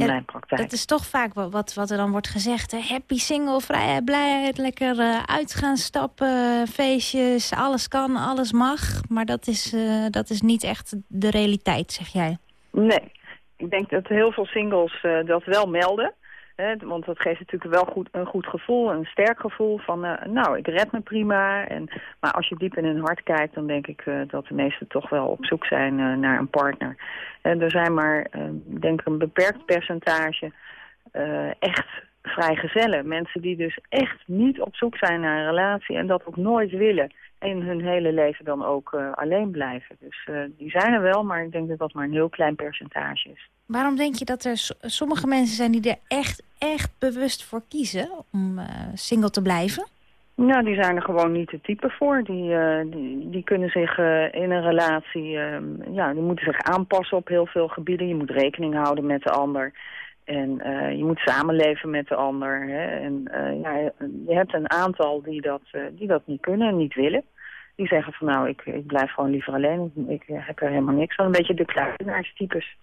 in mijn praktijk. Dat is toch vaak wa- wat, wat er dan wordt gezegd. Hè? Happy single, vrijheid, blijheid, lekker eh, uitgaan, stappen, feestjes. Alles kan, alles mag. Maar dat is, dat is niet echt de realiteit, zeg jij. Nee, ik denk dat heel veel singles eh, dat wel melden. Hè, want dat geeft natuurlijk wel goed, een goed gevoel, een sterk gevoel van, eh, nou, ik red me prima. En, maar als je diep in hun hart kijkt, dan denk ik eh, dat de meesten toch wel op zoek zijn naar een partner. En er zijn maar, eh, ik denk een beperkt percentage echt vrijgezellen. Mensen die dus echt niet op zoek zijn naar een relatie en dat ook nooit willen. En hun hele leven dan ook eh, alleen blijven. Dus eh, die zijn er wel, maar ik denk dat dat maar een heel klein percentage is. Waarom denk je dat er sommige mensen zijn die er echt, echt bewust voor kiezen om eh, single te blijven? Nou, die zijn er gewoon niet de type voor. Die, die, die kunnen zich in een relatie, ehm, ja, die moeten zich aanpassen op heel veel gebieden. Je moet rekening houden met de ander. En je moet samenleven met de ander. Hè? En ja, je hebt een aantal die dat, die dat niet kunnen en niet willen. Die zeggen van nou, ik, ik blijf gewoon liever alleen. Ik heb er helemaal niks van. Een beetje de kluizenaarstypes.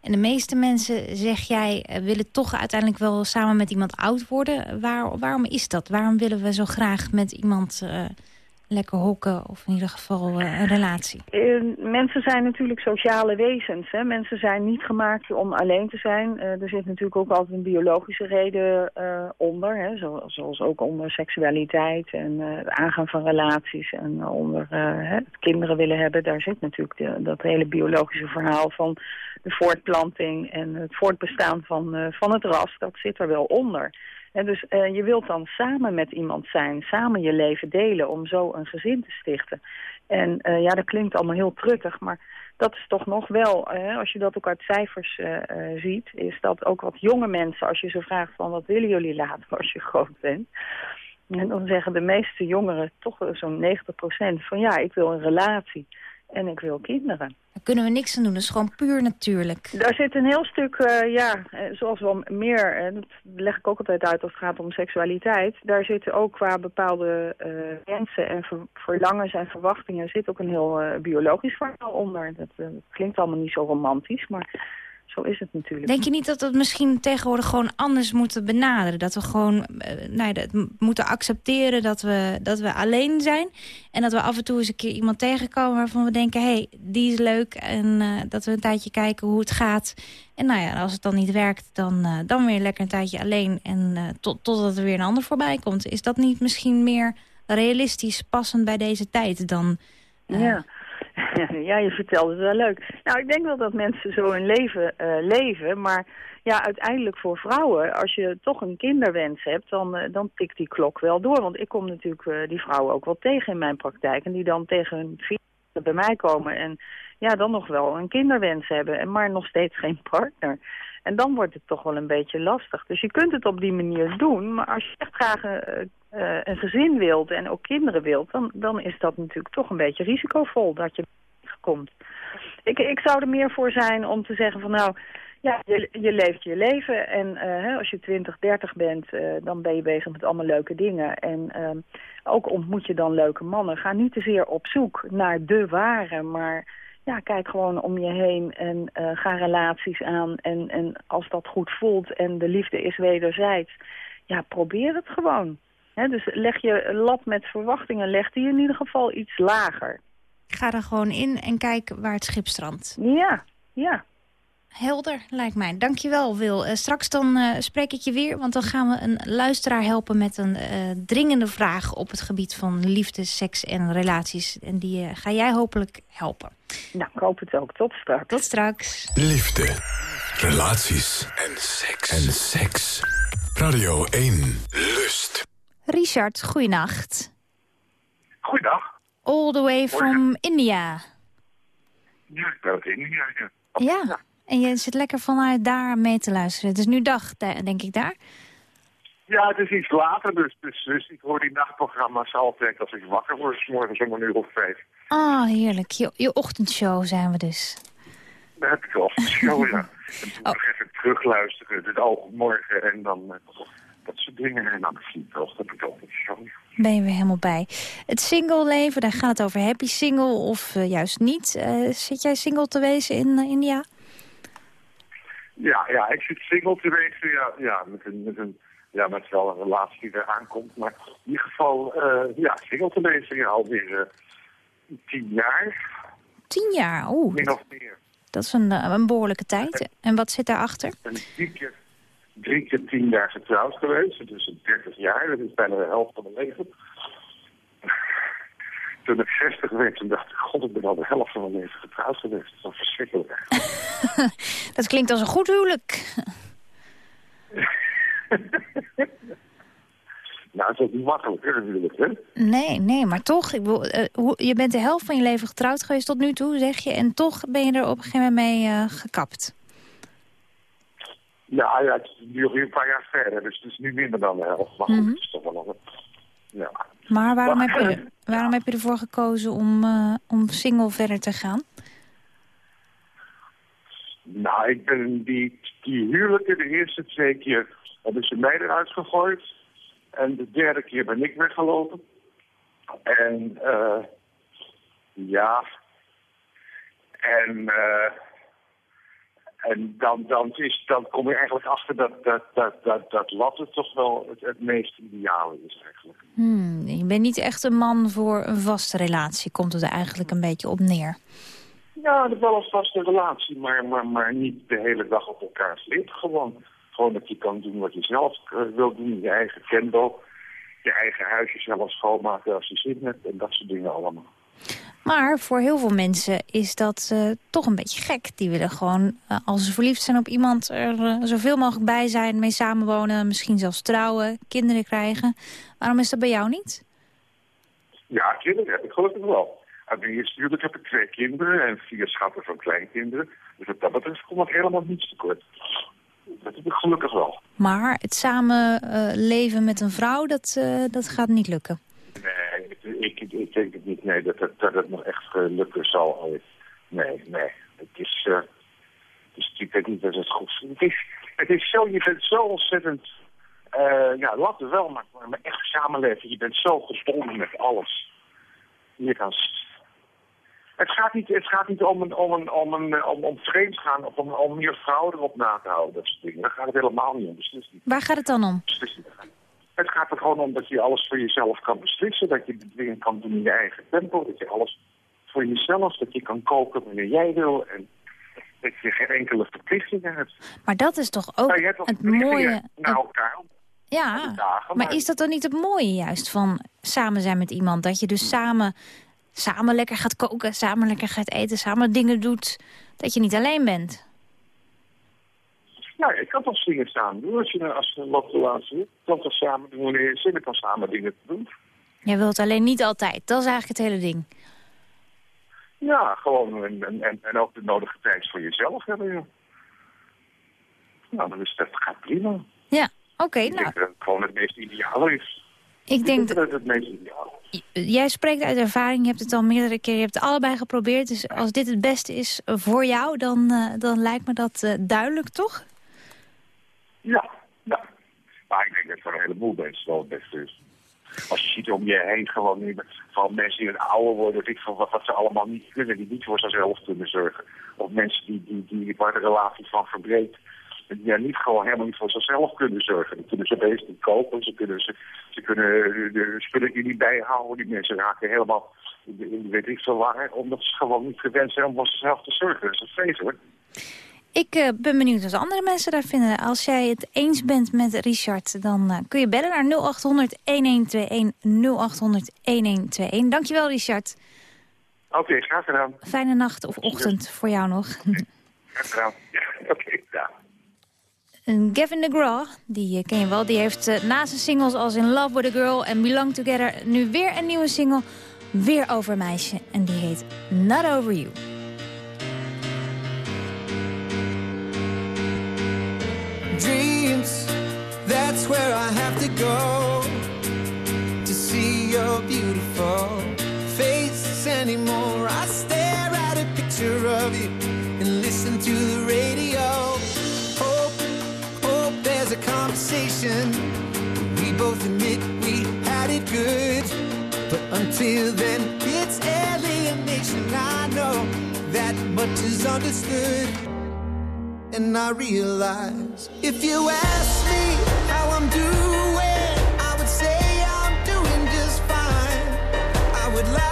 En de meeste mensen, zeg jij, eh, willen toch uiteindelijk wel samen met iemand oud worden. Waar, waarom is dat? Waarom willen we zo graag met iemand eh, lekker hokken of in ieder geval eh, een relatie? Eh, mensen zijn natuurlijk sociale wezens. Hè? Mensen zijn niet gemaakt om alleen te zijn. Eh, er zit natuurlijk ook altijd een biologische reden onder. Hè? Zo- zoals ook onder seksualiteit en het aangaan van relaties. En onder het kinderen willen hebben. Daar zit natuurlijk de- dat hele biologische verhaal van de voortplanting en het voortbestaan van, van het ras. Dat zit er wel onder. En dus eh, je wilt dan samen met iemand zijn, samen je leven delen om zo een gezin te stichten. En eh, ja, dat klinkt allemaal heel truttig, maar dat is toch nog wel, als je dat ook uit cijfers eh, ziet, is dat ook wat jonge mensen, als je ze vraagt van wat willen jullie later als je groot bent, en dan zeggen de meeste jongeren, toch zo'n 90% van ja, ik wil een relatie en ik wil kinderen. Daar kunnen we niks aan doen, dat is gewoon puur natuurlijk. Daar zit een heel stuk, eh, ja, eh, zoals wel meer, en dat leg ik ook altijd uit als het gaat om seksualiteit. Daar zitten ook qua bepaalde eh wensen en ver- verlangens en verwachtingen zit ook een heel eh, biologisch verhaal onder. Eh, dat klinkt allemaal niet zo romantisch, maar zo is het natuurlijk. Denk je niet dat we het misschien tegenwoordig gewoon anders moeten benaderen? Dat we gewoon eh, nou ja, dat moeten accepteren dat we, dat we alleen zijn. En dat we af en toe eens een keer iemand tegenkomen waarvan we denken... hé, hey, die is leuk. En eh, dat we een tijdje kijken hoe het gaat. En nou ja, als het dan niet werkt, dan, eh, dan weer lekker een tijdje alleen. En eh, tot, totdat er weer een ander voorbij komt. Is dat niet misschien meer realistisch passend bij deze tijd dan... Ja. ja, je vertelt het wel leuk. Nou, ik denk wel dat mensen zo hun leven eh, leven, maar ja, uiteindelijk voor vrouwen, als je toch een kinderwens hebt, dan, eh, dan tikt die klok wel door. Want ik kom natuurlijk eh, die vrouwen ook wel tegen in mijn praktijk en die dan tegen hun bij mij komen en ja, dan nog wel een kinderwens hebben, en maar nog steeds geen partner. En dan wordt het toch wel een beetje lastig. Dus je kunt het op die manier doen, maar als je echt graag een, een gezin wilt en ook kinderen wilt, dan, dan is dat natuurlijk toch een beetje risicovol dat je komt. Ik, ik zou er meer voor zijn om te zeggen van nou, ja, je, je leeft je leven en eh, als je 20, 30 bent, eh, dan ben je bezig met allemaal leuke dingen. En ehm, ook ontmoet je dan leuke mannen. Ga niet te zeer op zoek naar de ware, maar ja, kijk gewoon om je heen en eh, ga relaties aan. En, en als dat goed voelt en de liefde is wederzijds, ja, probeer het gewoon. Dus leg je lat met verwachtingen, leg die in ieder geval iets lager. Ga er gewoon in en kijk waar het schip strandt. Ja, ja. Helder, lijkt mij. Dankjewel, Wil. Eh, straks dan eh, spreek ik je weer, want dan gaan we een luisteraar helpen... met een eh, dringende vraag op het gebied van liefde, seks en relaties. En die ga jij hopelijk helpen. Nou, ik hoop het ook. Tot straks. Tot straks. Liefde, relaties en seks. En seks. Radio 1, Lust. Richard, goeienacht. Goeiedag. All the way from India. Ja, ik ben uit India. Ja. Ja, en je zit lekker vanuit daar mee te luisteren. Het is nu dag, de- denk ik, daar. Ja, het is iets later, dus, dus, dus ik hoor die nachtprogramma's altijd als ik wakker word, 's morgens om een uur of vijf. Ah, heerlijk. Je, je ochtendshow zijn we dus. Dan heb ik wel een show, ja. En nog even terugluisteren, oog op morgen en dan eh, dat soort dingen. En dan zie ik toch, dat heb ik een show. Ben je weer helemaal bij. Het single leven, daar gaat het over. Happy single of eh, juist niet. Eh, zit jij single te wezen in eh, India? Ja, ja, ik zit single te wezen, ja, ja met, een, met, een, ja, met wel een relatie die eraan komt. Maar in ieder geval, ja, single te wezen, ja, alweer tien jaar, Tien jaar, oeh. min of meer. Dat is een, eh, een behoorlijke tijd. En wat zit daarachter? En drie keer, drie keer tien jaar getrouwd geweest, dus 30 jaar, dat is bijna de helft van mijn leven. Toen ik 60 werd, toen dacht ik, god, ik ben al de helft van mijn leven getrouwd geweest. Dat is wel verschrikkelijk. Dat klinkt als een goed huwelijk. Nou, het is ook niet makkelijk, natuurlijk, hè. Nee, nee, maar toch. Ik bedoel, eh, hoe- je bent de helft van je leven getrouwd geweest tot nu toe, zeg je. En toch ben je er op een gegeven moment mee eh, gekapt. Ja, ja, het alweer een paar jaar verder, dus het is nu minder dan de helft. Maar goed, Mhm. het is toch wel nog. Ja. Maar waarom, Maar- heb, je, waarom heb je ervoor gekozen om, eh, om single verder te gaan? Nou, ik ben die, die huwelijken de eerste twee keer hebben ze mij eruit gegooid. En de derde keer ben ik weggelopen. En eh ja. En, eh en dan, dan, is, dan kom je eigenlijk achter dat, dat, dat, dat, dat latten toch wel het, het meest ideale is eigenlijk. Hmm, je bent niet echt een man voor een vaste relatie, komt het er eigenlijk een beetje op neer. Ja, wel een vaste relatie, maar, maar, maar niet de hele dag op elkaars lid. Gewoon, gewoon dat je kan doen wat je zelf eh, wil doen. Je eigen kendo, je eigen huisje zelf schoonmaken als je zin hebt en dat soort dingen allemaal. Maar voor heel veel mensen is dat eh, toch een beetje gek. Die willen gewoon, eh, als ze verliefd zijn op iemand... er eh, zoveel mogelijk bij zijn, mee samenwonen... misschien zelfs trouwen, kinderen krijgen. Waarom is dat bij jou niet? Ja, kinderen heb ik gelukkig wel. Eerste huwelijk heb ik twee kinderen en vier schatten van kleinkinderen. Dus wat dat betreft komt er helemaal niets tekort. Dat heb ik gelukkig wel. Maar het samen eh, leven met een vrouw, dat, dat gaat niet lukken. Nee, ik, ik, denk het niet. Nee, dat, dat, dat het nog echt lukken zal. ooit. Nee, nee. Het is, ik denk niet dat het goed is. Het is, het is zo, je bent zo ontzettend, eh, ja, laten we wel, maar, maar echt samenleven. Je bent zo gebonden met alles. Je kan... Het gaat niet, het gaat niet om, een, om, een, om, een, eh, om, om vreemd gaan of om, om meer vrouwen erop na te houden. Dat soort dingen. Daar gaat het helemaal niet om. Beslist niet. Waar gaat het dan om? Beslist niet. Het gaat er gewoon om dat je alles voor jezelf kan beslissen. Dat je dingen kan doen in je eigen tempo. Dat je alles voor jezelf, dat je kan koken wanneer jij wil. En dat je geen enkele verplichtingen hebt. Maar dat is toch ook Nou, je hebt wel het mooie... naar elkaar. Ja, dagen, maar maar- is dat dan niet het mooie juist van samen zijn met iemand? Dat je dus samen, samen lekker gaat koken, samen lekker gaat eten, samen dingen doet. Dat je niet alleen bent. Nou, je kan toch dingen samen doen als je, als je een wat relatie hebt. Kan toch samen doen wanneer je zin hebt om samen dingen te doen. Jij wilt alleen niet altijd. Dat is eigenlijk het hele ding. Ja, gewoon en, en, en, en ook de nodige tijd voor jezelf hebben. Nou, dan is dat gaat prima. Ja, oké. Ik nou, denk dat het gewoon het meest ideale is. ik denk dat het het meest ideale is. Jij spreekt uit ervaring, je hebt het al meerdere keer, je hebt het allebei geprobeerd. Dus als dit het beste is voor jou, dan, eh, dan lijkt me dat eh, duidelijk, toch? Ja, ja. Maar ik denk dat voor een heleboel mensen wel het beste is. Als je ziet om je heen gewoon niet, van mensen die ouder worden, weet ik van wat, ze allemaal niet kunnen, die niet voor zichzelf kunnen zorgen. Of mensen die, die, die waar de relatie van verbreekt, die ja, niet gewoon helemaal niet voor zichzelf kunnen zorgen. Dan kunnen ze opeens niet kopen, ze kunnen, ze, ze kunnen de spullen niet bijhouden. Die mensen raken helemaal, in de weet ik veel waar, omdat ze gewoon niet gewend zijn om voor zichzelf te zorgen. Dat is een feest hoor. Ik eh, ben benieuwd wat andere mensen daar vinden. Als jij het eens bent met Richard, dan eh, kun je bellen naar 0800-1121, 0800-1121. Dankjewel, Richard. Oké, graag gedaan. Fijne nacht of ochtend voor jou nog. Graag gedaan. Ja, oké, ja. En Gavin DeGraw, die eh, ken je wel, die heeft na zijn singles als In Love With A Girl en Belong Together... nu weer een nieuwe single, weer over een meisje. En die heet Not Over You. Dreams. That's where I have to go to see your beautiful face anymore. I stare at a picture of you and listen to the radio. Hope, hope there's a conversation. We both admit we had it good. But until then, it's alienation. I know that much is understood. And I realize if you ask me how I'm doing, I would say I'm doing just fine. I would lie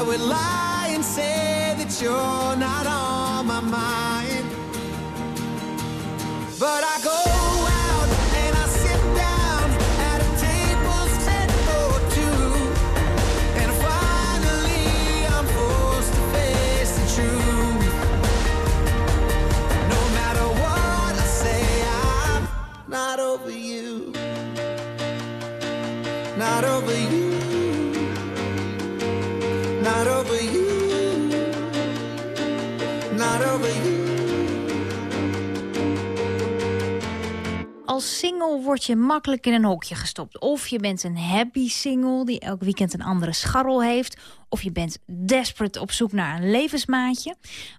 I would lie and say that you're not on my mind. But I go single word je makkelijk in een hokje gestopt. Of je bent een happy single die elk weekend een andere scharrel heeft. Of je bent desperate op zoek naar een levensmaatje.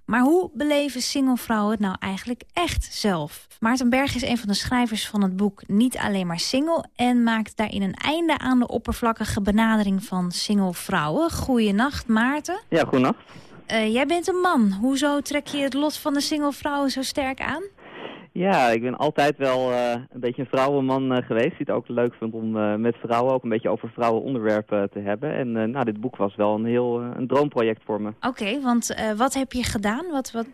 Maar hoe beleven singlevrouwen het nou eigenlijk echt zelf? Maarten Berg is een van de schrijvers van het boek Niet alleen maar single... en maakt daarin een einde aan de oppervlakkige benadering van singlevrouwen. Goeienacht, Maarten. Ja, goedenacht. Eh, jij bent een man. Hoezo trek je het lot van de singlevrouwen zo sterk aan? Ja, ik ben altijd wel eh, een beetje een vrouwenman eh, geweest. Die het ook leuk vond om eh, met vrouwen ook een beetje over vrouwenonderwerpen te hebben. En nou, dit boek was wel een heel een droomproject voor me. Oké, want wat heb je gedaan? Wat, wat,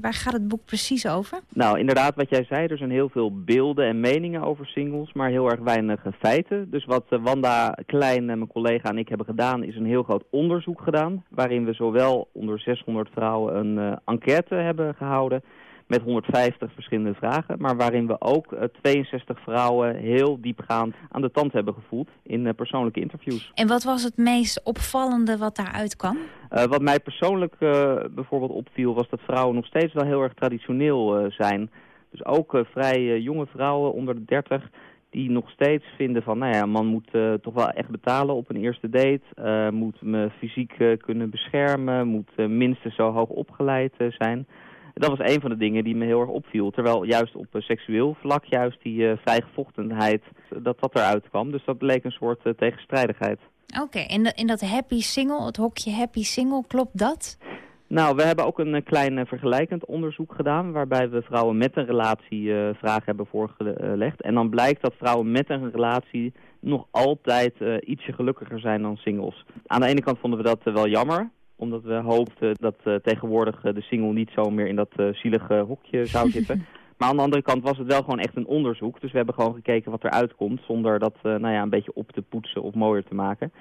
waar gaat het boek precies over? Nou, inderdaad, wat jij zei, er zijn heel veel beelden en meningen over singles, maar heel erg weinig feiten. Dus wat Wanda Klein, eh, mijn collega en ik hebben gedaan, is een heel groot onderzoek gedaan. Waarin we zowel onder 600 vrouwen een enquête hebben gehouden met 150 verschillende vragen. Maar waarin we ook eh, 62 vrouwen heel diepgaand aan de tand hebben gevoeld in eh, persoonlijke interviews. En wat was het meest opvallende wat daaruit kwam? Eh, wat mij persoonlijk eh, bijvoorbeeld opviel was dat vrouwen nog steeds wel heel erg traditioneel eh, zijn. Dus ook eh, vrij eh, jonge vrouwen onder de 30 die nog steeds vinden van, nou ja, een man moet eh, toch wel echt betalen op een eerste date. eh, moet me fysiek eh, kunnen beschermen, moet eh, minstens zo hoog opgeleid eh, zijn. Dat was een van de dingen die me heel erg opviel. Terwijl juist op eh, seksueel vlak, juist die eh, vrijgevochtenheid, eh, dat dat eruit kwam. Dus dat leek een soort tegenstrijdigheid. Oké, de- in dat happy single, het hokje happy single, klopt dat? Nou, we hebben ook een klein vergelijkend onderzoek gedaan... waarbij we vrouwen met een relatie vragen hebben voorgelegd. En dan blijkt dat vrouwen met een relatie nog altijd ietsje gelukkiger zijn dan singles. Aan de ene kant vonden we dat wel jammer omdat we hoopten dat eh, tegenwoordig eh, de single niet zo meer in dat eh, zielige hokje zou zitten. Maar aan de andere kant was het wel gewoon echt een onderzoek. Dus we hebben gewoon gekeken wat eruit komt... zonder dat nou ja, een beetje op te poetsen of mooier te maken.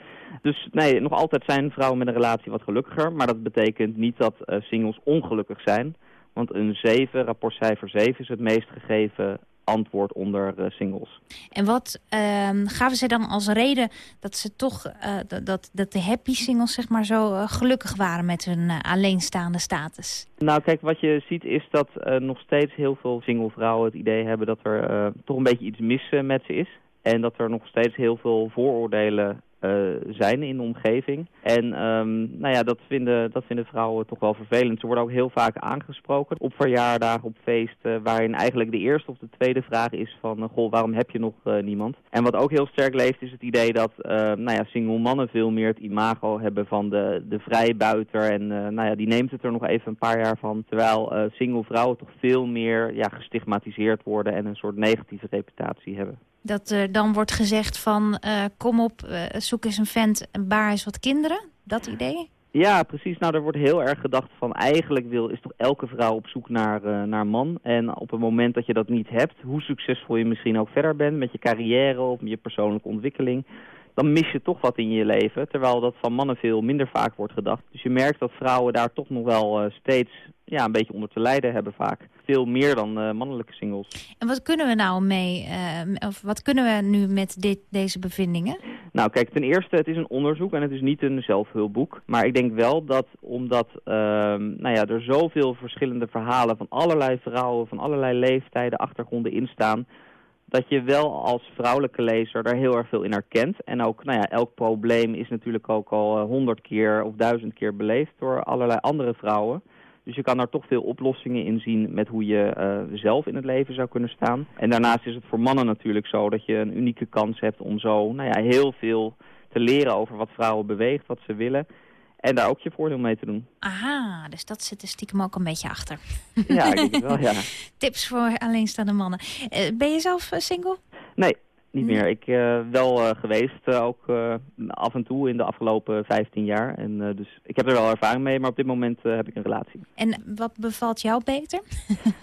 Dus nee, nog altijd zijn vrouwen met een relatie wat gelukkiger. Maar dat betekent niet dat singles ongelukkig zijn. Want een 7, rapportcijfer 7, is het meest gegeven antwoord onder eh, singles. En wat ehm, gaven zij dan als reden dat ze toch, eh, dat- dat, de happy singles zeg maar zo eh, gelukkig waren met hun alleenstaande status? Nou, kijk, wat je ziet is dat nog steeds heel veel single vrouwen het idee hebben dat er toch een beetje iets mis met ze is. En dat er nog steeds heel veel vooroordelen eh, zijn in de omgeving. En ehm, nou ja, dat vinden, dat vinden vrouwen toch wel vervelend. Ze worden ook heel vaak aangesproken op verjaardagen, op feesten, waarin eigenlijk de eerste of de tweede vraag is van, eh, goh, waarom heb je nog eh, niemand? En wat ook heel sterk leeft is het idee dat, nou ja, single mannen veel meer het imago hebben van de, de vrijbuiter. En nou ja, die neemt het er nog even een paar jaar van. Terwijl single vrouwen toch veel meer ja, gestigmatiseerd worden en een soort negatieve reputatie hebben. Dat er dan wordt gezegd van, eh, kom op, eh, zoek eens een vent en baar eens wat kinderen? Dat idee? Ja, precies. Nou, er wordt heel erg gedacht van eigenlijk wil, is toch elke vrouw op zoek naar, eh, naar man. En op het moment dat je dat niet hebt, hoe succesvol je misschien ook verder bent met je carrière of met je persoonlijke ontwikkeling, dan mis je toch wat in je leven. Terwijl dat van mannen veel minder vaak wordt gedacht. Dus je merkt dat vrouwen daar toch nog wel eh, steeds ja, een beetje onder te lijden hebben vaak. Veel meer dan eh, mannelijke singles. En wat kunnen we nou mee, eh, of wat kunnen we nu met dit, deze bevindingen? Nou, kijk, ten eerste, het is een onderzoek en het is niet een zelfhulpboek. Maar ik denk wel dat, omdat ehm, nou ja, er zoveel verschillende verhalen van allerlei vrouwen, van allerlei leeftijden, achtergronden in staan, dat je wel als vrouwelijke lezer daar heel erg veel in herkent. En ook, nou ja, elk probleem is natuurlijk ook al honderd keer of duizend keer beleefd door allerlei andere vrouwen. Dus je kan daar toch veel oplossingen in zien met hoe je eh, zelf in het leven zou kunnen staan. En daarnaast is het voor mannen natuurlijk zo dat je een unieke kans hebt om zo nou ja, heel veel te leren over wat vrouwen beweegt, wat ze willen. En daar ook je voordeel mee te doen. Aha, dus dat zit er stiekem ook een beetje achter. Ja, ik denk het wel, ja. Tips voor alleenstaande mannen. Eh, ben je zelf eh, single? Nee, niet meer. Ik uh, wel uh, geweest, uh, ook af en toe in de afgelopen 15 jaar. En, dus ik heb er wel ervaring mee, maar op dit moment heb ik een relatie. En wat bevalt jou beter?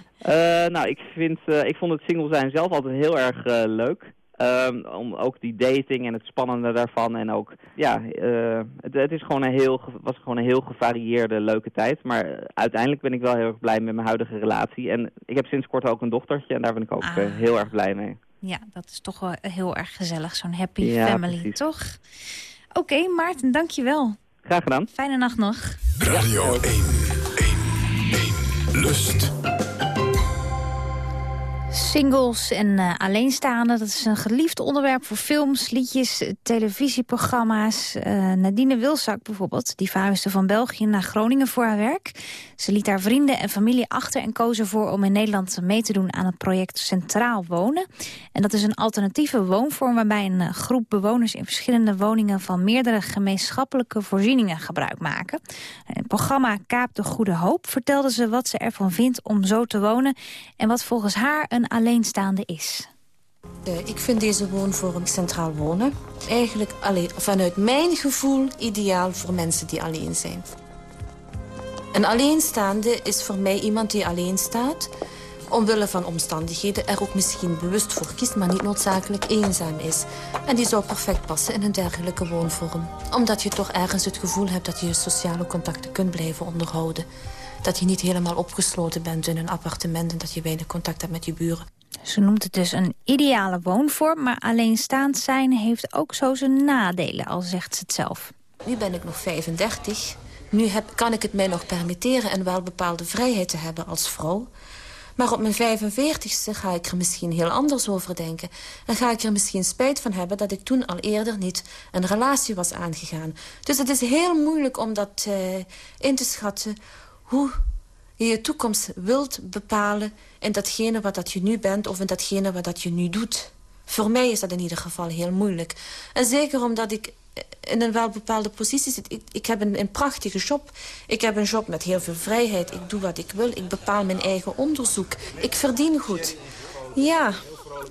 Nou, ik, vind, ik vond het single zijn zelf altijd heel erg leuk. Um, om ook die dating en het spannende daarvan. En ook, ja, uh, het, het, is gewoon een heel, was gewoon een heel gevarieerde, leuke tijd. Maar uiteindelijk ben ik wel heel erg blij met mijn huidige relatie. En ik heb sinds kort ook een dochtertje en daar ben ik ook ah. heel erg blij mee. Ja, dat is toch wel heel erg gezellig, zo'n happy ja, family, precies. toch? Oké, okay, Maarten, dankjewel. Graag gedaan. Fijne nacht nog. Radio 1, 1, 1, Lust. Singles en eh, alleenstaanden, dat is een geliefd onderwerp voor films, liedjes, eh, televisieprogramma's. Eh, Nadine Wilzak bijvoorbeeld, die verhuisde van België naar Groningen voor haar werk. Ze liet haar vrienden en familie achter en koos ervoor om in Nederland mee te doen aan het project Centraal Wonen. En dat is een alternatieve woonvorm waarbij een groep bewoners in verschillende woningen van meerdere gemeenschappelijke voorzieningen gebruik maken. Het programma Kaap de Goede Hoop vertelde ze wat ze ervan vindt om zo te wonen en wat volgens haar een alleenstaande is. Eh, Ik vind deze woonvorm centraal wonen eigenlijk alleen, vanuit mijn gevoel ideaal voor mensen die alleen zijn. Een alleenstaande is voor mij iemand die alleen staat, omwille van omstandigheden er ook misschien bewust voor kiest, maar niet noodzakelijk eenzaam is. En die zou perfect passen in een dergelijke woonvorm. Omdat je toch ergens het gevoel hebt dat je je sociale contacten kunt blijven onderhouden. Dat je niet helemaal opgesloten bent in een appartement en dat je weinig contact hebt met je buren. Ze noemt het dus een ideale woonvorm, maar alleenstaand zijn heeft ook zo zijn nadelen, al zegt ze het zelf. Nu ben ik nog 35. Nu heb, kan ik het mij nog permitteren en wel bepaalde vrijheid te hebben als vrouw. Maar op mijn 45ste ga ik er misschien heel anders over denken. En ga ik er misschien spijt van hebben dat ik toen al eerder niet een relatie was aangegaan. Dus het is heel moeilijk om dat eh, in te schatten hoe je je toekomst wilt bepalen in datgene wat dat je nu bent of in datgene wat dat je nu doet. Voor mij is dat in ieder geval heel moeilijk. En zeker omdat ik in een wel bepaalde positie zit. Ik, ik heb een, een prachtige job. Ik heb een job met heel veel vrijheid. Ik doe wat ik wil. Ik bepaal mijn eigen onderzoek. Ik verdien goed. Ja,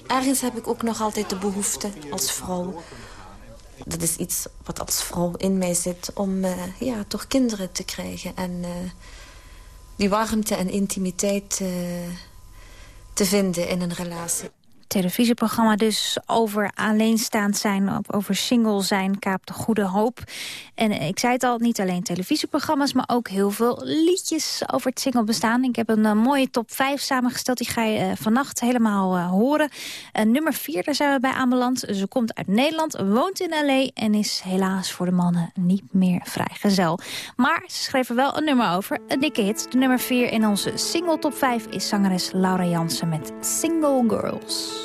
ergens heb ik ook nog altijd de behoefte als vrouw. Dat is iets wat als vrouw in mij zit om eh, ja, toch kinderen te krijgen. En eh, die warmte en intimiteit eh, te vinden in een relatie. Televisieprogramma dus over alleenstaand zijn, over single zijn, Kaap de Goede Hoop. En eh, ik zei het al, niet alleen televisieprogramma's, maar ook heel veel liedjes over het single bestaan. Ik heb een eh, mooie top 5 samengesteld, die ga je eh, vannacht helemaal horen. Nummer 4, daar zijn we bij aanbeland. Ze komt uit Nederland, woont in L.A. en is helaas voor de mannen niet meer vrijgezel. Maar ze schreef wel een nummer over, een dikke hit. De nummer 4 in onze single top 5 is zangeres Laura Jansen met Single Girls.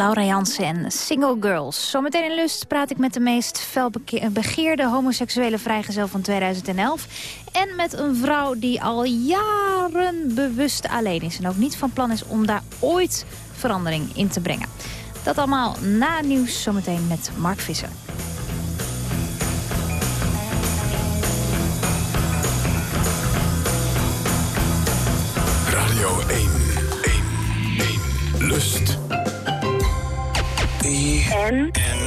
Laura Jansen en Single Girls. Zometeen in Lust praat ik met de meest felbegeerde homoseksuele vrijgezel van 2011. En met een vrouw die al jaren bewust alleen is. En ook niet van plan is om daar ooit verandering in te brengen. Dat allemaal na nieuws, zometeen met Mark Visser. 1. Lust. En? En.